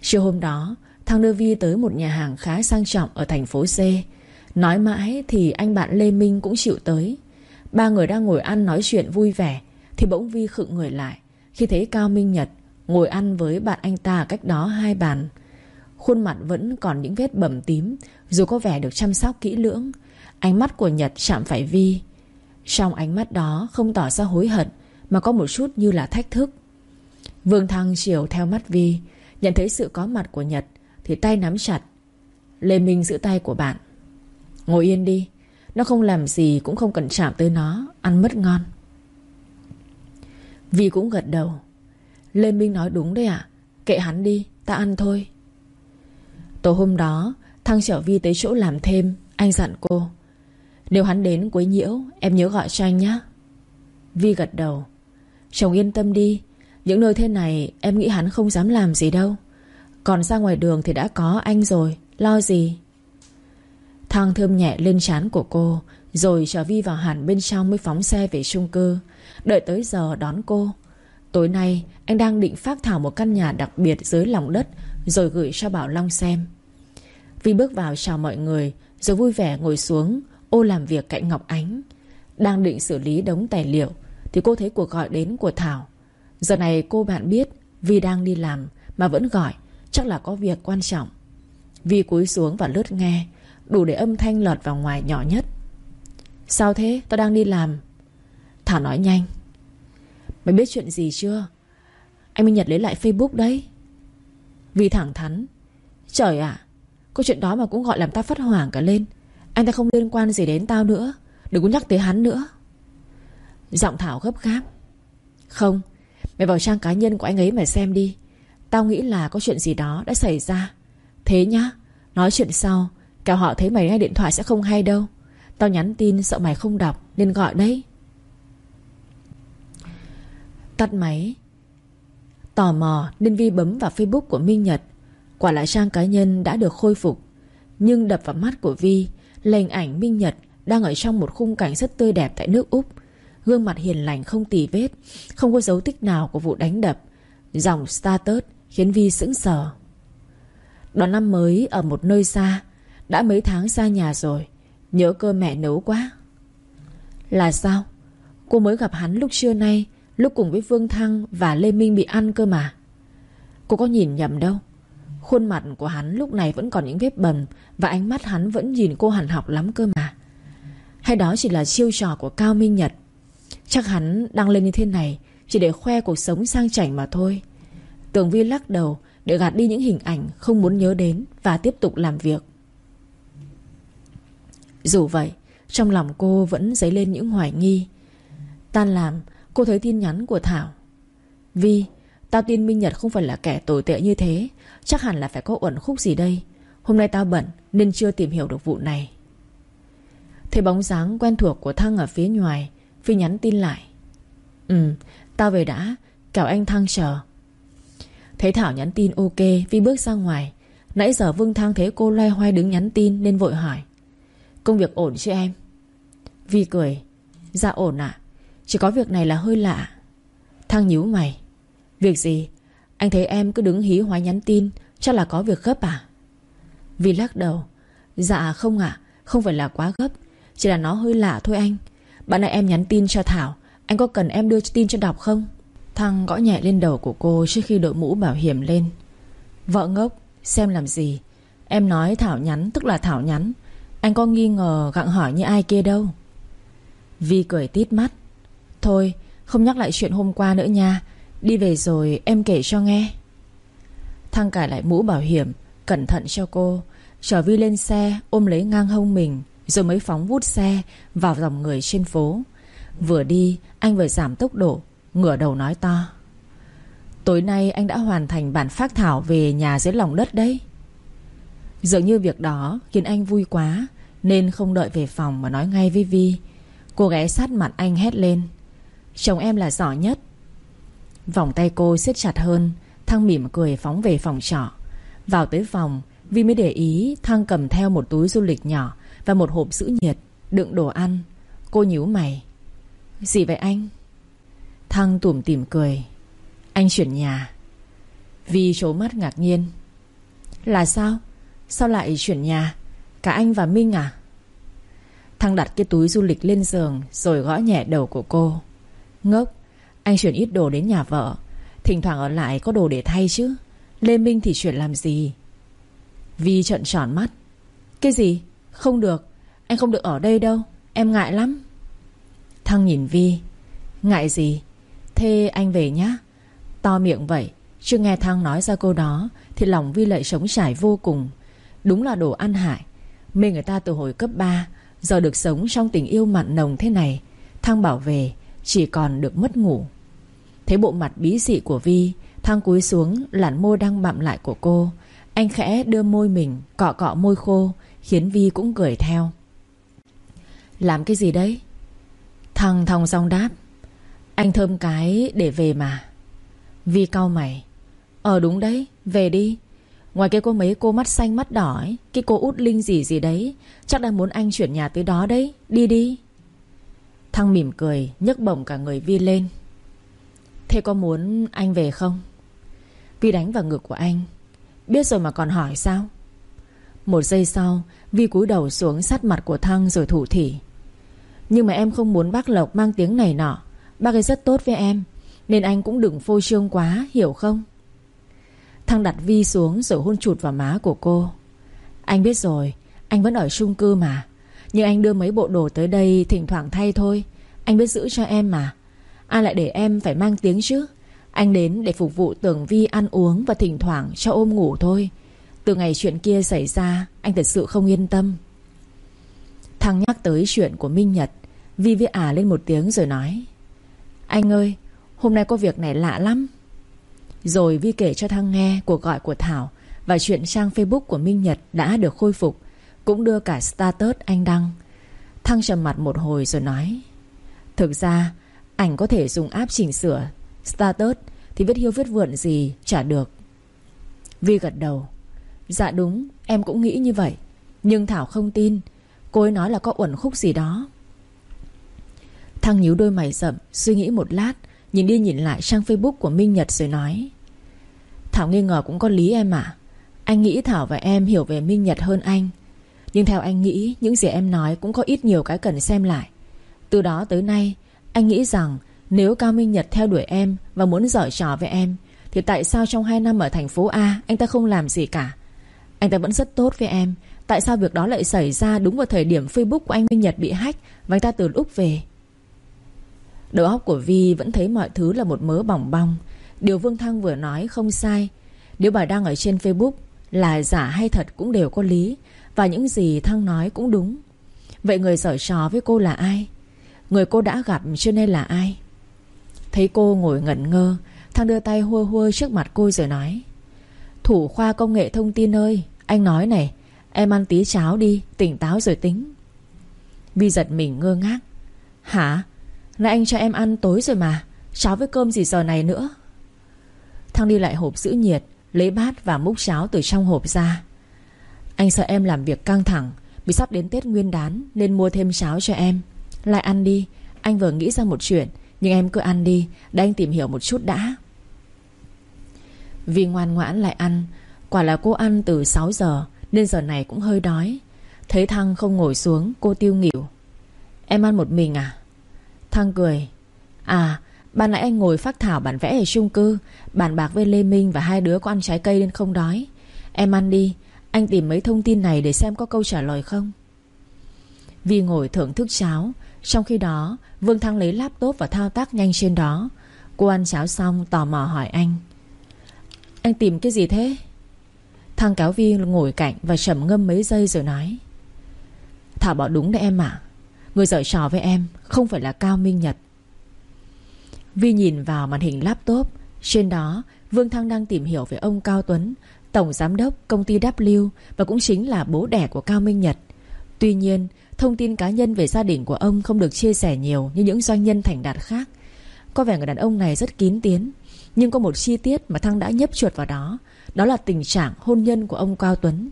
Chiều hôm đó Thăng đưa Vi tới một nhà hàng khá sang trọng Ở thành phố C. Nói mãi thì anh bạn Lê Minh cũng chịu tới. Ba người đang ngồi ăn nói chuyện vui vẻ, Thì bỗng Vi khựng người lại. Khi thấy Cao Minh Nhật Ngồi ăn với bạn anh ta cách đó hai bàn, Khuôn mặt vẫn còn những vết bầm tím dù có vẻ được chăm sóc kỹ lưỡng, Ánh mắt của Nhật chạm phải Vi. Trong ánh mắt đó không tỏ ra hối hận, Mà có một chút như là thách thức. Vương Thăng chiều theo mắt Vi, Nhận thấy sự có mặt của Nhật, Thì tay nắm chặt. Lê Minh giữ tay của bạn. Ngồi yên đi, Nó không làm gì cũng không cần chạm tới nó, Ăn mất ngon. Vi cũng gật đầu. Lê Minh nói đúng đấy ạ, Kệ hắn đi, ta ăn thôi. Tối hôm đó Thăng chở Vi tới chỗ làm thêm, Anh dặn cô. Nếu hắn đến quấy nhiễu, Em nhớ gọi cho anh nhé Vi gật đầu. Chồng yên tâm đi, Những nơi thế này em nghĩ hắn không dám làm gì đâu. Còn ra ngoài đường thì đã có anh rồi, Lo gì? Thăng thơm nhẹ lên trán của cô, Rồi chở Vi vào hẳn bên trong mới phóng xe về chung cư. Đợi tới giờ đón cô. Tối nay, anh đang định phát thảo một căn nhà đặc biệt dưới lòng đất, Rồi gửi cho Bảo Long xem. Vi bước vào chào mọi người, Rồi vui vẻ ngồi xuống, Ô làm việc cạnh Ngọc Ánh. Đang định xử lý đống tài liệu, Thì cô thấy cuộc gọi đến của Thảo. Giờ này cô bạn biết Vi đang đi làm, Mà vẫn gọi, Chắc là có việc quan trọng. Vi cúi xuống và lướt nghe, Đủ để âm thanh lọt vào ngoài nhỏ nhất. Sao thế? Tao đang đi làm. Thảo nói nhanh. Mày biết chuyện gì chưa? Anh Minh Nhật lấy lại Facebook đấy. Vi thẳng thắn. Trời ạ Câu chuyện đó mà cũng gọi làm tao phát hoảng cả lên. Anh ta không liên quan gì đến tao nữa. Đừng có nhắc tới hắn nữa. Giọng Thảo gấp gáp. Không, Mày vào trang cá nhân của anh ấy mà xem đi. Tao nghĩ là có chuyện gì đó đã xảy ra. Thế nhá, Nói chuyện sau Cả họ thấy mày nghe điện thoại sẽ không hay đâu. Tao nhắn tin sợ mày không đọc Nên gọi đấy. Tắt máy. Tò mò nên Vi bấm vào Facebook của Minh Nhật. Quả là trang cá nhân đã được khôi phục. Nhưng đập vào mắt của Vi Là hình ảnh Minh Nhật Đang ở trong một khung cảnh rất tươi đẹp tại nước Úc. Gương mặt hiền lành không tì vết, Không có dấu tích nào của vụ đánh đập. Dòng status khiến Vi sững sờ. Đón năm mới ở một nơi xa, Đã mấy tháng xa nhà rồi, Nhớ cơ mẹ nấu quá. Là sao? Cô mới gặp hắn lúc trưa nay, Lúc cùng với Vương Thăng và Lê Minh bị ăn cơ mà. Cô có nhìn nhầm đâu. Khuôn mặt của hắn lúc này vẫn còn những vết bầm Và ánh mắt hắn vẫn nhìn cô hẳn học lắm cơ mà. Hay đó chỉ là chiêu trò của Cao Minh Nhật. Chắc hắn đăng lên như thế này Chỉ để khoe cuộc sống sang chảnh mà thôi. Tường Vi lắc đầu Để gạt đi những hình ảnh không muốn nhớ đến Và tiếp tục làm việc. Dù vậy, Trong lòng cô vẫn dấy lên những hoài nghi. Tan làm, Cô thấy tin nhắn của Thảo. Vi Tao tin Minh Nhật không phải là kẻ tồi tệ như thế. Chắc hẳn là phải có uẩn khúc gì đây. Hôm nay tao bận, Nên chưa tìm hiểu được vụ này. Thấy bóng dáng quen thuộc của Thăng ở phía ngoài, Phi nhắn tin lại. Ừ Tao về đã. Kẻo anh Thăng chờ. Thấy Thảo nhắn tin ok, Phi bước ra ngoài. Nãy giờ Vương Thăng thấy cô loay hoay đứng nhắn tin Nên vội hỏi. Công việc ổn chứ em? Vi cười. Dạ ổn ạ. Chỉ có việc này là hơi lạ. Thăng nhíu mày. Việc gì? Anh thấy em cứ đứng hí hoái nhắn tin, Chắc là có việc gấp à? Vi lắc đầu. Dạ không ạ. Không phải là quá gấp. Chỉ là nó hơi lạ thôi anh. Bạn này em nhắn tin cho Thảo. Anh có cần em đưa tin cho đọc không? Thăng gõ nhẹ lên đầu của cô Trước khi đội mũ bảo hiểm lên. Vợ ngốc, Xem làm gì? Em nói Thảo nhắn, tức là Thảo nhắn. Anh có nghi ngờ gặng hỏi như ai kia đâu. Vi cười tít mắt. Thôi, không nhắc lại chuyện hôm qua nữa nha. Đi về rồi em kể cho nghe. Thăng cải lại mũ bảo hiểm, Cẩn thận cho cô. Chở Vi lên xe, ôm lấy ngang hông mình, Rồi mới phóng vút xe Vào dòng người trên phố. Vừa đi, anh vừa giảm tốc độ, Ngửa đầu nói to. Tối nay anh đã hoàn thành bản phát thảo Về nhà dưới lòng đất đấy. Dường như việc đó khiến anh vui quá, Nên không đợi về phòng mà nói ngay với Vi. Cô ghé sát mặt anh hét lên. Chồng em là giỏi nhất Vòng tay cô siết chặt hơn, Thăng mỉm cười phóng về phòng trọ. Vào tới phòng, Vi mới để ý Thăng cầm theo một túi du lịch nhỏ Và một hộp sữa nhiệt, Đựng đồ ăn. Cô nhíu mày. Gì vậy anh? Thăng tủm tỉm cười. Anh chuyển nhà. Vi trố mắt ngạc nhiên. Là sao? Sao lại chuyển nhà? Cả anh và Minh à? Thăng đặt cái túi du lịch lên giường Rồi gõ nhẹ đầu của cô. Ngốc. Anh chuyển ít đồ đến nhà vợ. Thỉnh thoảng ở lại có đồ để thay chứ. Lê Minh thì chuyển làm gì? Vi trận tròn mắt. Cái gì? Không được. Anh không được ở đây đâu. Em ngại lắm. Thăng nhìn Vi. Ngại gì? Thế anh về nhá. To miệng vậy. Chưa nghe Thăng nói ra câu đó, Thì lòng Vi lại sống trải vô cùng. Đúng là đồ ăn hại. Mê người ta từ hồi cấp 3 Giờ được sống trong tình yêu mặn nồng thế này. Thăng bảo về. Chỉ còn được mất ngủ. Thấy bộ mặt bí dị của Vi, thang cúi xuống, làn môi đang bặm lại của cô. Anh khẽ đưa môi mình, Cọ cọ môi khô, Khiến Vi cũng cười theo. Làm cái gì đấy? Thằng thòng xong đáp. Anh thơm cái để về mà. Vi cau mày. Ờ đúng đấy, về đi. Ngoài kia có mấy cô mắt xanh mắt đỏ ấy, Cái cô út linh gì gì đấy, Chắc đang muốn anh chuyển nhà tới đó đấy. Đi đi. Thăng mỉm cười, nhấc bổng cả người Vi lên. Thế có muốn anh về không? Vi đánh vào ngực của anh. Biết rồi mà còn hỏi sao? Một giây sau, Vi cúi đầu xuống sát mặt của Thăng rồi thủ thỉ. Nhưng mà em không muốn bác Lộc mang tiếng này nọ. Bác ấy rất tốt với em, Nên anh cũng đừng phô trương quá, Hiểu không? Thăng đặt Vi xuống rồi hôn chụt vào má của cô. Anh biết rồi, Anh vẫn ở chung cư mà. Nhưng anh đưa mấy bộ đồ tới đây Thỉnh thoảng thay thôi. Anh biết giữ cho em mà. Ai lại để em phải mang tiếng chứ? Anh đến để phục vụ Tưởng Vi ăn uống Và thỉnh thoảng cho ôm ngủ thôi. Từ ngày chuyện kia xảy ra, Anh thật sự không yên tâm. Thằng nhắc tới chuyện của Minh Nhật, Vi Vi ả à lên một tiếng rồi nói, Anh ơi, Hôm nay có việc này lạ lắm. Rồi Vi kể cho Thăng nghe cuộc gọi của Thảo Và chuyện trang Facebook của Minh Nhật đã được khôi phục. Cũng đưa cả status, anh đăng, Thăng trầm mặt một hồi rồi nói, Thực ra, Ảnh có thể dùng app chỉnh sửa Status thì viết hiêu viết vượn gì Chả được. Vi gật đầu Dạ đúng, em cũng nghĩ như vậy, Nhưng Thảo không tin, Cô ấy nói là có uẩn khúc gì đó. Thăng nhíu đôi mày rậm, Suy nghĩ một lát, Nhìn đi nhìn lại trang facebook của Minh Nhật rồi nói, Thảo nghi ngờ cũng có lý em ạ. Anh nghĩ Thảo và em hiểu về Minh Nhật hơn anh nhưng theo anh nghĩ, Những gì em nói cũng có ít nhiều cái cần xem lại. Từ đó tới nay, Anh nghĩ rằng nếu Cao Minh Nhật theo đuổi em Và muốn giở trò với em, Thì tại sao trong 2 năm ở thành phố A Anh ta không làm gì cả? Anh ta vẫn rất tốt với em. Tại sao việc đó lại xảy ra đúng vào thời điểm Facebook của anh Minh Nhật bị hack Và anh ta từ lúc về? Đầu óc của Vi vẫn thấy mọi thứ là một mớ bỏng bong. Điều Vương Thăng vừa nói không sai. Nếu bà đang ở trên Facebook, Là giả hay thật cũng đều có lý. Và những gì Thăng nói cũng đúng. Vậy người giở trò với cô là ai? Người cô đã gặp cho nên là ai? Thấy cô ngồi ngẩn ngơ, Thăng đưa tay hua hua trước mặt cô rồi nói, Thủ khoa công nghệ thông tin ơi, Anh nói này, Em ăn tí cháo đi, Tỉnh táo rồi tính. Vi giật mình ngơ ngác, Hả? Nãy anh cho em ăn tối rồi mà, Cháo với cơm gì giờ này nữa? Thăng đi lại hộp giữ nhiệt, Lấy bát và múc cháo từ trong hộp ra. Anh sợ em làm việc căng thẳng, Bị sắp đến Tết Nguyên đán Nên mua thêm cháo cho em. Lại ăn đi, Anh vừa nghĩ ra một chuyện, Nhưng em cứ ăn đi, Để anh tìm hiểu một chút đã. Vì ngoan ngoãn lại ăn, Quả là cô ăn từ 6 giờ, Nên giờ này cũng hơi đói. Thấy Thăng không ngồi xuống, Cô tiêu nghỉu. Em ăn một mình à? Thăng cười. À Ban nãy anh ngồi phát thảo bản vẽ ở chung cư, Bàn bạc với Lê Minh và hai đứa có ăn trái cây nên không đói. Em ăn đi anh tìm mấy thông tin này để xem có câu trả lời không? Vi ngồi thưởng thức cháo. Trong khi đó, Vương Thăng lấy laptop và thao tác nhanh trên đó. Cô ăn cháo xong, tò mò hỏi anh. Anh tìm cái gì thế? Thăng cáo Vi ngồi cạnh Và trầm ngâm mấy giây rồi nói. Thảo bảo đúng đấy em ạ. Người giở trò với em Không phải là Cao Minh Nhật. Vi nhìn vào màn hình laptop. Trên đó, Vương Thăng đang tìm hiểu về ông Cao Tuấn. Tổng giám đốc công ty W Và cũng chính là bố đẻ của Cao Minh Nhật. Tuy nhiên, Thông tin cá nhân về gia đình của ông Không được chia sẻ nhiều như những doanh nhân thành đạt khác. Có vẻ người đàn ông này rất kín tiếng, Nhưng có một chi tiết mà Thăng đã nhấp chuột vào đó Đó là tình trạng hôn nhân của ông Cao Tuấn.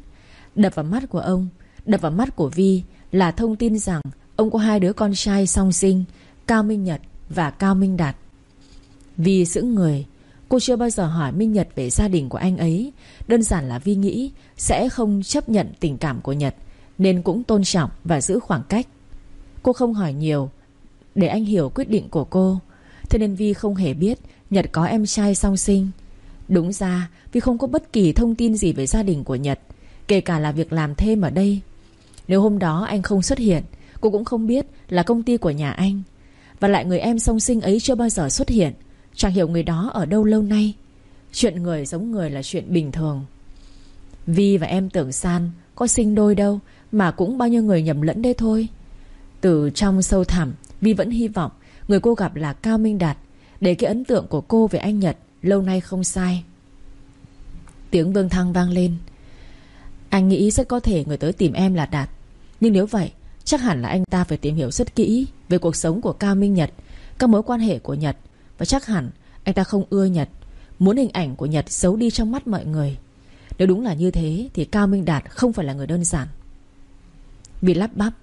Đập vào mắt của ông, Đập vào mắt của Vi Là thông tin rằng Ông có hai đứa con trai song sinh, Cao Minh Nhật và Cao Minh Đạt. Vì sững người Cô chưa bao giờ hỏi Minh Nhật về gia đình của anh ấy. Đơn giản là Vi nghĩ Sẽ không chấp nhận tình cảm của Nhật, Nên cũng tôn trọng và giữ khoảng cách. Cô không hỏi nhiều, Để anh hiểu quyết định của cô. Thế nên Vi không hề biết Nhật có em trai song sinh. Đúng ra, Vi không có bất kỳ thông tin gì về gia đình của Nhật, Kể cả là việc làm thêm ở đây. Nếu hôm đó anh không xuất hiện, Cô cũng không biết là công ty của nhà anh. Và lại người em song sinh ấy chưa bao giờ xuất hiện. Chẳng hiểu người đó ở đâu lâu nay. Chuyện người giống người là chuyện bình thường. Vi và em tưởng san Có sinh đôi đâu, Mà cũng bao nhiêu người nhầm lẫn đây thôi. Từ trong sâu thẳm, Vi vẫn hy vọng Người cô gặp là Cao Minh Đạt, Để cái ấn tượng của cô về anh Nhật Lâu nay không sai. Tiếng Vương Thăng vang lên. Anh nghĩ rất có thể người tới tìm em là Đạt, Nhưng nếu vậy, Chắc hẳn là anh ta phải tìm hiểu rất kỹ Về cuộc sống của Cao Minh Nhật, Các mối quan hệ của Nhật và chắc hẳn anh ta không ưa Nhật, Muốn hình ảnh của Nhật xấu đi trong mắt mọi người. Nếu đúng là như thế Thì Cao Minh Đạt không phải là người đơn giản. Bị lắp bắp.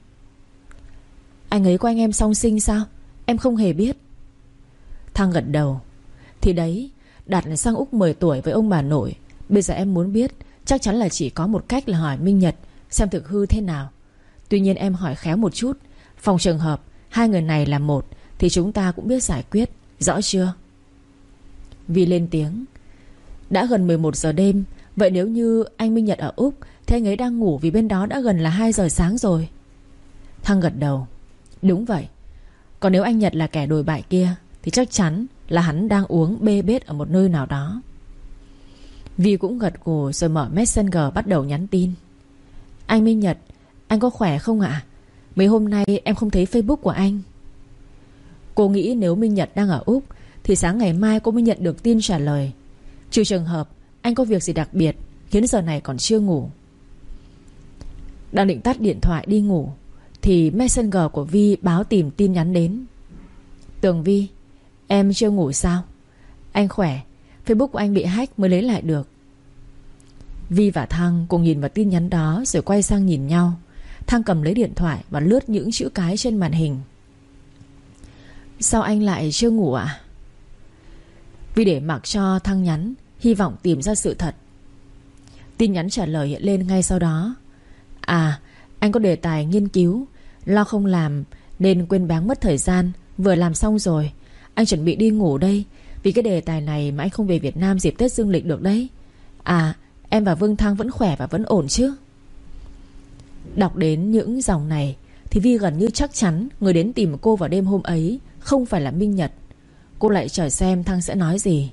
Anh ấy có anh em song sinh sao? Em không hề biết. Thăng gật đầu. Thì đấy, Đạt sang Úc 10 tuổi với ông bà nội. Bây giờ em muốn biết, Chắc chắn là chỉ có một cách là hỏi Minh Nhật Xem thực hư thế nào. Tuy nhiên em hỏi khéo một chút. Phòng trường hợp, Hai người này là một, Thì chúng ta cũng biết giải quyết. Rõ chưa? Vi lên tiếng. Đã gần 11 giờ đêm, Vậy nếu như anh Minh Nhật ở Úc thế anh ấy đang ngủ vì bên đó đã gần là 2 giờ sáng rồi. Thăng gật đầu. Đúng vậy. Còn nếu anh Nhật là kẻ đồi bại kia, Thì chắc chắn là hắn đang uống bê bết Ở một nơi nào đó. Vi cũng gật gù rồi mở Messenger bắt đầu nhắn tin. Anh Minh Nhật, Anh có khỏe không ạ? Mấy hôm nay em không thấy Facebook của anh. Cô nghĩ nếu Minh Nhật đang ở Úc, Thì sáng ngày mai cô mới nhận được tin trả lời. Trừ trường hợp, Anh có việc gì đặc biệt, Khiến giờ này còn chưa ngủ. Đang định tắt điện thoại đi ngủ, Thì Messenger của Vi báo tìm tin nhắn đến. Tường Vi, Em chưa ngủ sao? Anh khỏe, Facebook của anh bị hack mới lấy lại được. Vi và Thăng cùng nhìn vào tin nhắn đó Rồi quay sang nhìn nhau. Thăng cầm lấy điện thoại và lướt những chữ cái trên màn hình. Sao anh lại chưa ngủ ạ? À? Vi để mặc cho Thăng nhắn, Hy vọng tìm ra sự thật. Tin nhắn trả lời hiện lên ngay sau đó. À anh có đề tài nghiên cứu. Lo không làm, Nên quên bán mất thời gian. Vừa làm xong rồi, Anh chuẩn bị đi ngủ đây. Vì cái đề tài này mà anh không về Việt Nam dịp Tết Dương lịch được đấy. À em và Vương Thăng vẫn khỏe và vẫn ổn chứ? Đọc đến những dòng này, Thì Vi gần như chắc chắn Người đến tìm cô vào đêm hôm ấy không phải là Minh Nhật. Cô lại chờ xem Thăng sẽ nói gì.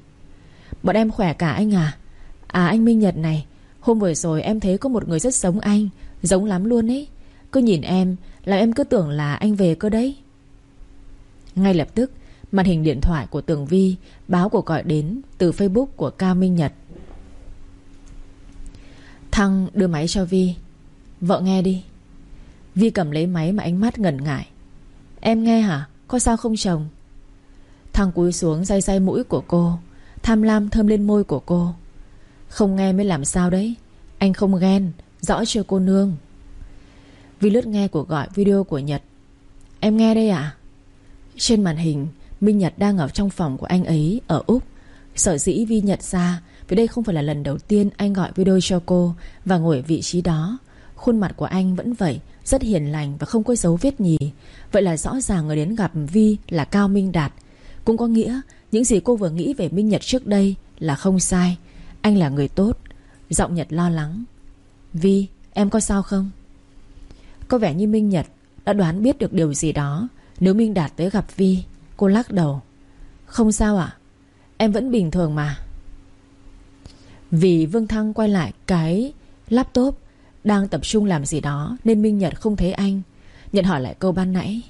Bọn em khỏe cả anh à? À anh Minh Nhật này, Hôm vừa rồi em thấy có một người rất giống anh, Giống lắm luôn ấy. Cứ nhìn em là em cứ tưởng là anh về cơ đấy. Ngay lập tức, Màn hình điện thoại của Tường Vi, Báo cuộc gọi đến từ Facebook của Cao Minh Nhật. Thăng đưa máy cho Vi. Vợ nghe đi. Vi cầm lấy máy mà ánh mắt ngần ngại. Em nghe hả? Có sao không chồng? Thằng cúi xuống day day mũi của cô, Tham lam thơm lên môi của cô. Không nghe mới làm sao đấy, Anh không ghen, Rõ chưa cô nương? Vi lướt nghe cuộc gọi video của Nhật. Em nghe đây à Trên màn hình, Minh Nhật đang ở trong phòng của anh ấy, Ở Úc. Sở dĩ Vi nhận ra, Vì đây không phải là lần đầu tiên anh gọi video cho cô Và ngồi ở vị trí đó. Khuôn mặt của anh vẫn vậy, Rất hiền lành và không có dấu vết nhì. Vậy là rõ ràng người đến gặp Vi là Cao Minh Đạt. Cũng có nghĩa, Những gì cô vừa nghĩ về Minh Nhật trước đây Là không sai. Anh là người tốt. Giọng Nhật lo lắng. Vi, em có sao không? Có vẻ như Minh Nhật Đã đoán biết được điều gì đó. Nếu Minh Đạt tới gặp Vi, Cô lắc đầu. Không sao ạ. Em vẫn bình thường mà. Vì Vương Thăng quay lại cái laptop. Đang tập trung làm gì đó Nên Minh Nhật không thấy anh. Nhận hỏi lại câu ban nãy.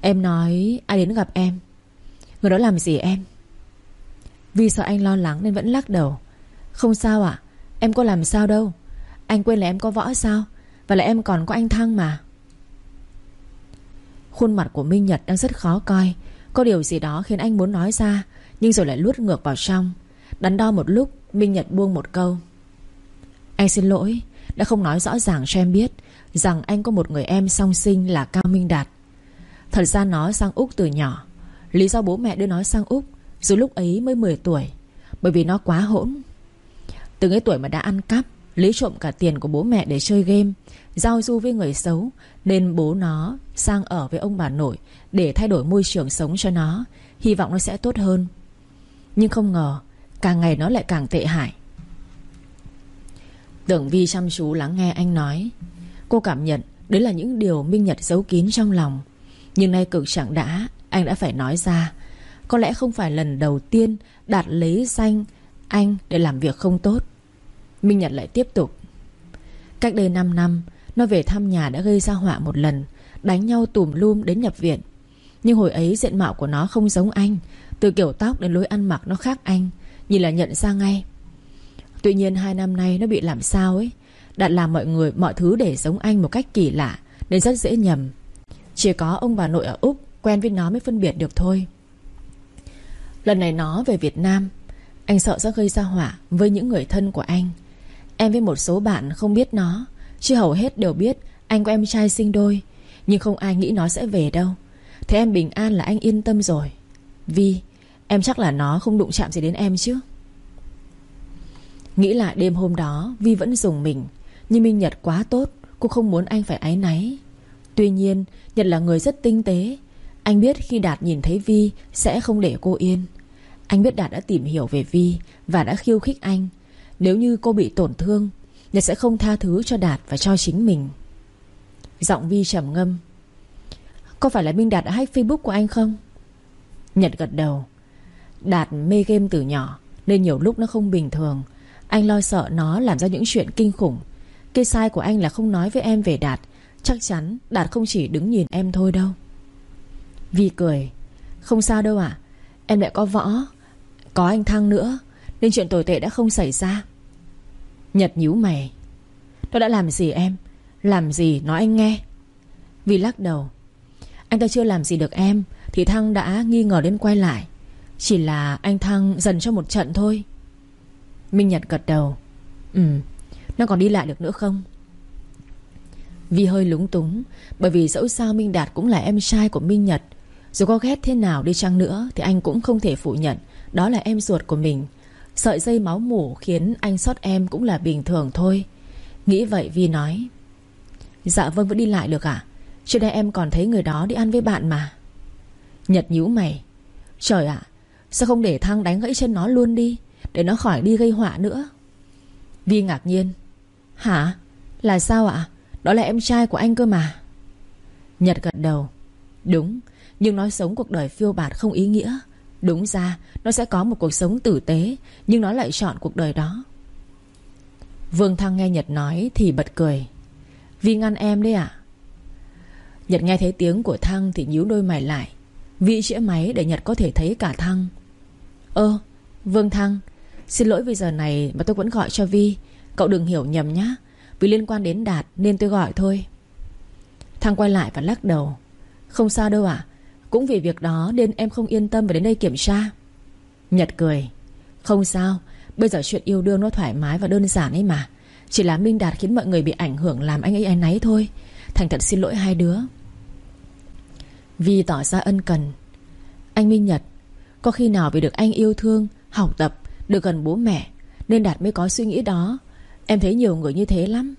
Em nói ai đến gặp em? Người đó làm gì em? Vì sợ anh lo lắng nên vẫn lắc đầu. Không sao ạ, Em có làm sao đâu. Anh quên là em có võ sao? Và là em còn có anh Thăng mà. Khuôn mặt của Minh Nhật đang rất khó coi. Có điều gì đó khiến anh muốn nói ra, Nhưng rồi lại luốt ngược vào trong. Đắn đo một lúc, Minh Nhật buông một câu. Anh xin lỗi đã không nói rõ ràng cho em biết Rằng anh có một người em song sinh là Cao Minh Đạt. Thật ra nó sang Úc từ nhỏ. Lý do bố mẹ đưa nó sang Úc Dù lúc ấy mới 10 tuổi, Bởi vì nó quá hỗn. Từ cái tuổi mà đã ăn cắp Lấy trộm cả tiền của bố mẹ để chơi game, Giao du với người xấu, Nên bố nó sang ở với ông bà nội Để thay đổi môi trường sống cho nó, Hy vọng nó sẽ tốt hơn. Nhưng không ngờ, Càng ngày nó lại càng tệ hại. Tưởng Vi chăm chú lắng nghe anh nói. Cô cảm nhận Đấy là những điều Minh Nhật giấu kín trong lòng. Nhưng nay cực chẳng đã, Anh đã phải nói ra. Có lẽ không phải lần đầu tiên Đạt lấy danh anh để làm việc không tốt. Minh Nhật lại tiếp tục. Cách đây 5 năm, Nó về thăm nhà đã gây ra họa một lần, Đánh nhau tùm lum đến nhập viện. Nhưng hồi ấy diện mạo của nó không giống anh, Từ kiểu tóc đến lối ăn mặc nó khác anh. Nhìn là nhận ra ngay Tuy nhiên hai năm nay nó bị làm sao ấy? Đạt làm mọi người mọi thứ để giống anh một cách kỳ lạ, Nên rất dễ nhầm. Chỉ có ông bà nội ở Úc Quen với nó mới phân biệt được thôi. Lần này nó về Việt Nam, Anh sợ sẽ gây ra hỏa Với những người thân của anh. Em với một số bạn không biết nó, Chứ hầu hết đều biết Anh có em trai sinh đôi, Nhưng không ai nghĩ nó sẽ về đâu. Thế em bình an là anh yên tâm rồi. Vi Em chắc là nó không đụng chạm gì đến em chứ. Nghĩ lại đêm hôm đó, Vi vẫn dùng mình. Nhưng Minh Nhật quá tốt, Cô không muốn anh phải áy náy. Tuy nhiên, Nhật là người rất tinh tế. Anh biết khi Đạt nhìn thấy Vi Sẽ không để cô yên. Anh biết Đạt đã tìm hiểu về Vi Và đã khiêu khích anh. Nếu như cô bị tổn thương, Nhật sẽ không tha thứ cho Đạt và cho chính mình. Giọng Vi trầm ngâm. Có phải là Minh Đạt đã hack Facebook của anh không? Nhật gật đầu. Đạt mê game từ nhỏ, Nên nhiều lúc nó không bình thường. Anh lo sợ nó làm ra những chuyện kinh khủng. Cái sai của anh là không nói với em về Đạt. Chắc chắn Đạt không chỉ đứng nhìn em thôi đâu. Vi cười. Không sao đâu ạ. Em lại có võ, Có anh Thăng nữa, Nên chuyện tồi tệ đã không xảy ra. Nhật nhíu mày. Nó đã làm gì em? Làm gì nói anh nghe? Vi lắc đầu. Anh ta chưa làm gì được em, Thì Thăng đã nghi ngờ đến quay lại. Chỉ là anh Thăng dần cho một trận thôi. Minh Nhật gật đầu. Ừ Nó còn đi lại được nữa không? Vi hơi lúng túng, Bởi vì dẫu sao Minh Đạt cũng là em trai của Minh Nhật, Dù có ghét thế nào đi chăng nữa Thì anh cũng không thể phủ nhận Đó là em ruột của mình. Sợi dây máu mủ khiến anh sót em cũng là bình thường thôi. Nghĩ vậy Vi nói Dạ vâng vẫn đi lại được ạ. À? Trước đây em còn thấy người đó đi ăn với bạn mà. Nhật nhíu mày, Trời ạ, Sao không để thang đánh gãy chân nó luôn đi? Để nó khỏi đi gây họa nữa. Vi ngạc nhiên. Hả? Là sao ạ? Đó là em trai của anh cơ mà. Nhật gật đầu. Đúng, Nhưng nói sống cuộc đời phiêu bạt không ý nghĩa. Đúng ra, nó sẽ có một cuộc sống tử tế, Nhưng nó lại chọn cuộc đời đó. Vương Thăng nghe Nhật nói Thì bật cười. Vi ngăn em đấy ạ. Nhật nghe thấy tiếng của Thăng Thì nhíu đôi mày lại. Vi chĩa máy để Nhật có thể thấy cả Thăng. Ơ, Vương Thăng Xin lỗi vì giờ này mà tôi vẫn gọi cho Vi. Cậu đừng hiểu nhầm nhá. Vì liên quan đến Đạt nên tôi gọi thôi. Thăng quay lại và lắc đầu. Không sao đâu ạ. Cũng vì việc đó nên em không yên tâm và đến đây kiểm tra. Nhật cười. Không sao. Bây giờ chuyện yêu đương nó thoải mái và đơn giản ấy mà. Chỉ là Minh Đạt khiến mọi người bị ảnh hưởng Làm anh ấy áy náy thôi. Thành thật xin lỗi hai đứa. Vi tỏ ra ân cần. Anh Minh Nhật, Có khi nào vì được anh yêu thương, Học tập được gần bố mẹ, Nên Đạt mới có suy nghĩ đó. Em thấy nhiều người như thế lắm.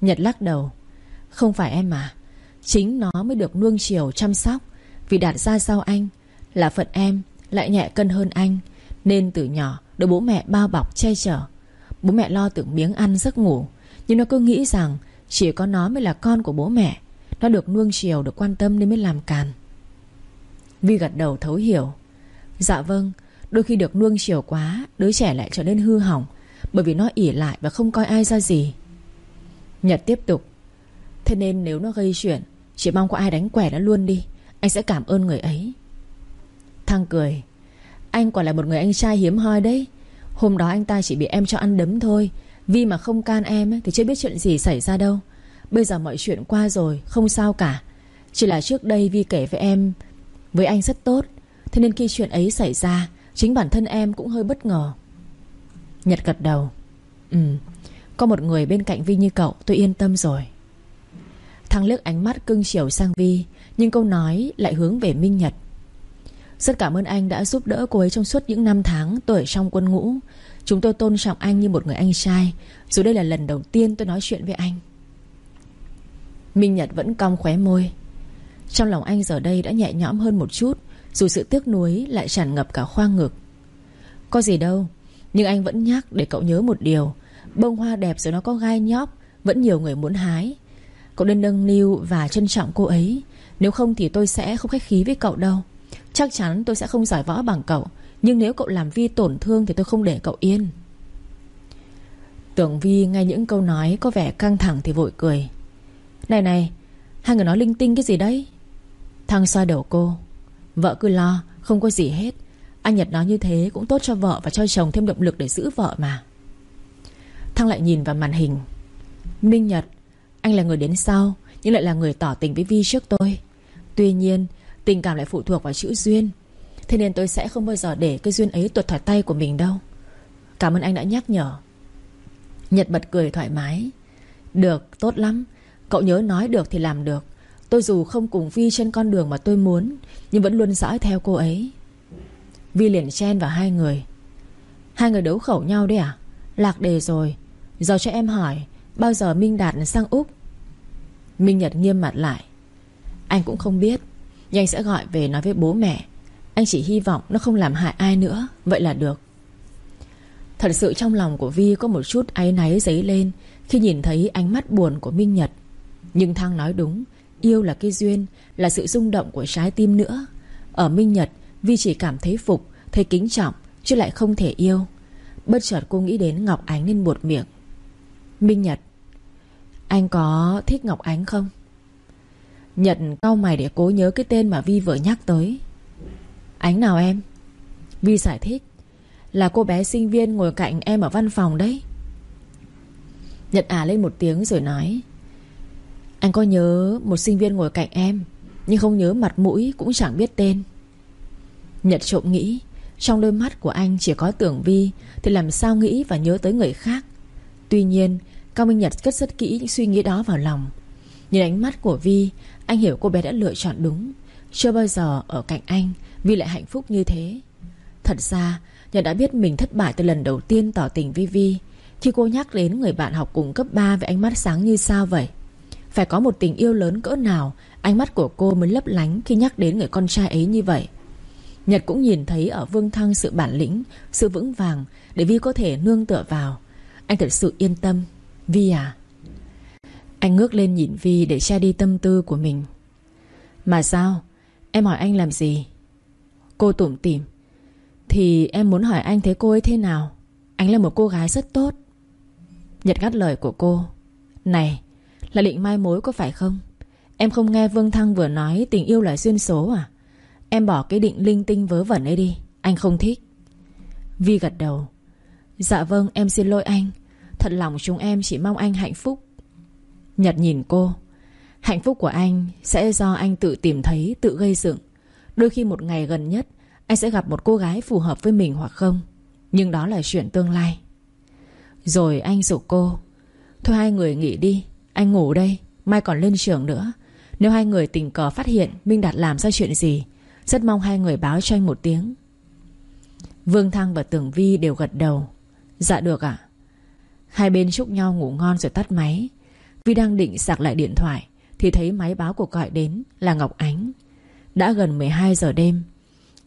Nhật lắc đầu. Không phải em mà. Chính nó mới được nuông chiều chăm sóc. Vì đạt ra sau anh? Là phận em, lại nhẹ cân hơn anh. Nên từ nhỏ được bố mẹ bao bọc che chở. Bố mẹ lo từng miếng ăn giấc ngủ. Nhưng nó cứ nghĩ rằng Chỉ có nó mới là con của bố mẹ. Nó được nuông chiều, được quan tâm nên mới làm càn. Vi gật đầu thấu hiểu. Dạ vâng Đôi khi được nuông chiều quá, Đứa trẻ lại trở nên hư hỏng, Bởi vì nó ỉ lại và không coi ai ra gì. Nhật tiếp tục, Thế nên nếu nó gây chuyện, Chỉ mong có ai đánh quẻ nó luôn đi, Anh sẽ cảm ơn người ấy. Thăng cười, Anh quả là một người anh trai hiếm hoi đấy. Hôm đó anh ta chỉ bị em cho ăn đấm thôi, Vì mà không can em Thì chưa biết chuyện gì xảy ra đâu. Bây giờ mọi chuyện qua rồi, Không sao cả. Chỉ là trước đây Vi kể với em, Với anh rất tốt. Thế nên khi chuyện ấy xảy ra Chính bản thân em cũng hơi bất ngờ. Nhật gật đầu. Ừ Có một người bên cạnh Vi như cậu, tôi yên tâm rồi. Thăng liếc ánh mắt cưng chiều sang Vi, Nhưng câu nói lại hướng về Minh Nhật. Rất cảm ơn anh đã giúp đỡ cô ấy trong suốt những năm tháng tôi ở trong quân ngũ. Chúng tôi tôn trọng anh như một người anh trai. Dù đây là lần đầu tiên tôi nói chuyện với anh. Minh Nhật vẫn cong khóe môi. Trong lòng anh giờ đây đã nhẹ nhõm hơn một chút. Dù sự tiếc nuối lại tràn ngập cả khoang ngực. Có gì đâu, Nhưng anh vẫn nhắc để cậu nhớ một điều. Bông hoa đẹp rồi nó có gai nhóc, Vẫn nhiều người muốn hái. Cậu nên nâng niu và trân trọng cô ấy. Nếu không thì tôi sẽ không khách khí với cậu đâu. Chắc chắn tôi sẽ không giỏi võ bằng cậu, Nhưng nếu cậu làm Vi tổn thương Thì tôi không để cậu yên. Tưởng Vi nghe những câu nói Có vẻ căng thẳng thì vội cười. Này này, Hai người nói linh tinh cái gì đấy? Thăng xoa đầu cô. Vợ cứ lo không có gì hết. Anh Nhật nói như thế cũng tốt cho vợ Và cho chồng thêm động lực để giữ vợ mà. Thăng lại nhìn vào màn hình. Minh Nhật Anh là người đến sau Nhưng lại là người tỏ tình với Vi trước tôi. Tuy nhiên Tình cảm lại phụ thuộc vào chữ duyên. Thế nên tôi sẽ không bao giờ để cái duyên ấy tuột khỏi tay của mình đâu. Cảm ơn anh đã nhắc nhở. Nhật bật cười thoải mái. Được, tốt lắm. Cậu nhớ nói được thì làm được. Tôi dù không cùng Vi trên con đường mà tôi muốn, Nhưng vẫn luôn dõi theo cô ấy. Vi liền chen vào hai người. Hai người đấu khẩu nhau đấy à? Lạc đề rồi. Giờ cho em hỏi, Bao giờ Minh Đạt sang Úc? Minh Nhật nghiêm mặt lại. Anh cũng không biết, Nhưng anh sẽ gọi về nói với bố mẹ. Anh chỉ hy vọng nó không làm hại ai nữa, Vậy là được. Thật sự trong lòng của Vi có một chút áy náy dấy lên Khi nhìn thấy ánh mắt buồn của Minh Nhật. Nhưng Thăng nói đúng Yêu là cái duyên, Là sự rung động của trái tim nữa. Ở Minh Nhật, Vi chỉ cảm thấy phục, Thấy kính trọng, Chứ lại không thể yêu. Bất chợt cô nghĩ đến Ngọc Ánh nên buột miệng. Minh Nhật, Anh có thích Ngọc Ánh không? Nhật cau mày để cố nhớ cái tên mà Vi vừa nhắc tới. Ánh nào em? Vi giải thích, Là cô bé sinh viên ngồi cạnh em ở văn phòng đấy. Nhật ả lên một tiếng rồi nói anh có nhớ một sinh viên ngồi cạnh em, Nhưng không nhớ mặt mũi cũng chẳng biết tên. Nhật trộm nghĩ, Trong đôi mắt của anh chỉ có tưởng Vi, Thì làm sao nghĩ và nhớ tới người khác. Tuy nhiên, Cao Minh Nhật cất rất kỹ những suy nghĩ đó vào lòng. Nhìn ánh mắt của Vi, Anh hiểu cô bé đã lựa chọn đúng. Chưa bao giờ ở cạnh anh, Vi lại hạnh phúc như thế. Thật ra, Nhật đã biết mình thất bại từ lần đầu tiên tỏ tình với Vi. Khi cô nhắc đến người bạn học cùng cấp 3 Với ánh mắt sáng như sao vậy phải có một tình yêu lớn cỡ nào, Ánh mắt của cô mới lấp lánh Khi nhắc đến người con trai ấy như vậy. Nhật cũng nhìn thấy ở Vương Thăng sự bản lĩnh, Sự vững vàng Để Vi có thể nương tựa vào. Anh thật sự yên tâm, Vi à. Anh ngước lên nhìn Vi để che đi tâm tư của mình. Mà sao? Em hỏi anh làm gì? Cô tủm tỉm. Thì em muốn hỏi anh thấy cô ấy thế nào? Anh là một cô gái rất tốt. Nhật ngắt lời của cô. Này là định mai mối có phải không? Em không nghe Vương Thăng vừa nói tình yêu là duyên số à? Em bỏ cái định linh tinh vớ vẩn ấy đi, Anh không thích. Vi gật đầu. Dạ vâng em xin lỗi anh. Thật lòng chúng em chỉ mong anh hạnh phúc. Nhật nhìn cô. Hạnh phúc của anh sẽ do anh tự tìm thấy, Tự gây dựng. Đôi khi một ngày gần nhất, Anh sẽ gặp một cô gái phù hợp với mình hoặc không. Nhưng đó là chuyện tương lai. Rồi anh rủ cô. Thôi hai người nghỉ đi. Anh ngủ đây, Mai còn lên trường nữa. Nếu hai người tình cờ phát hiện Minh Đạt làm ra chuyện gì, Rất mong hai người báo cho anh một tiếng. Vương Thăng và Tưởng Vi đều gật đầu. Dạ được ạ. Hai bên chúc nhau ngủ ngon rồi tắt máy. Vi đang định sạc lại điện thoại, Thì thấy máy báo cuộc gọi đến là Ngọc Ánh. Đã gần 12 giờ đêm.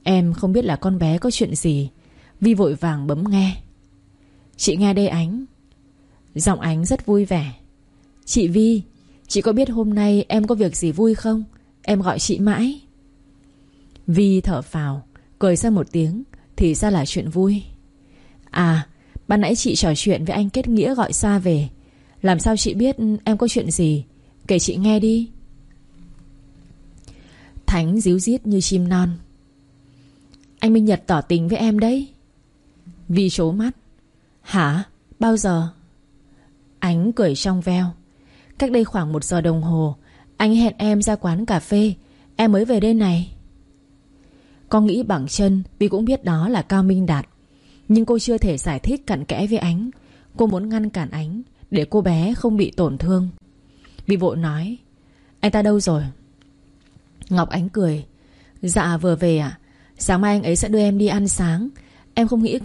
Em không biết là con bé có chuyện gì. Vi vội vàng bấm nghe. Chị nghe đây Ánh. Giọng Ánh rất vui vẻ. Chị Vi, Chị có biết hôm nay em có việc gì vui không? Em gọi chị mãi. Vi thở phào, Cười ra một tiếng, Thì ra là chuyện vui. À Ban nãy chị trò chuyện với anh Kết Nghĩa gọi xa về. Làm sao chị biết em có chuyện gì? Kể chị nghe đi. Thánh díu dít như chim non. Anh Minh Nhật tỏ tình với em đấy. Vi trố mắt. Hả? Bao giờ? Ánh cười trong veo. Cách đây khoảng một giờ đồng hồ, Anh hẹn em ra quán cà phê. Em mới về đây này. Con nghĩ bằng chân Vì cũng biết đó là Cao Minh Đạt. Nhưng cô chưa thể giải thích cặn kẽ với ánh. Cô muốn ngăn cản ánh, Để cô bé không bị tổn thương. Vì vội nói, Anh ta đâu rồi? Ngọc Ánh cười Dạ vừa về ạ. Sáng mai anh ấy sẽ đưa em đi ăn sáng. Em không nghĩ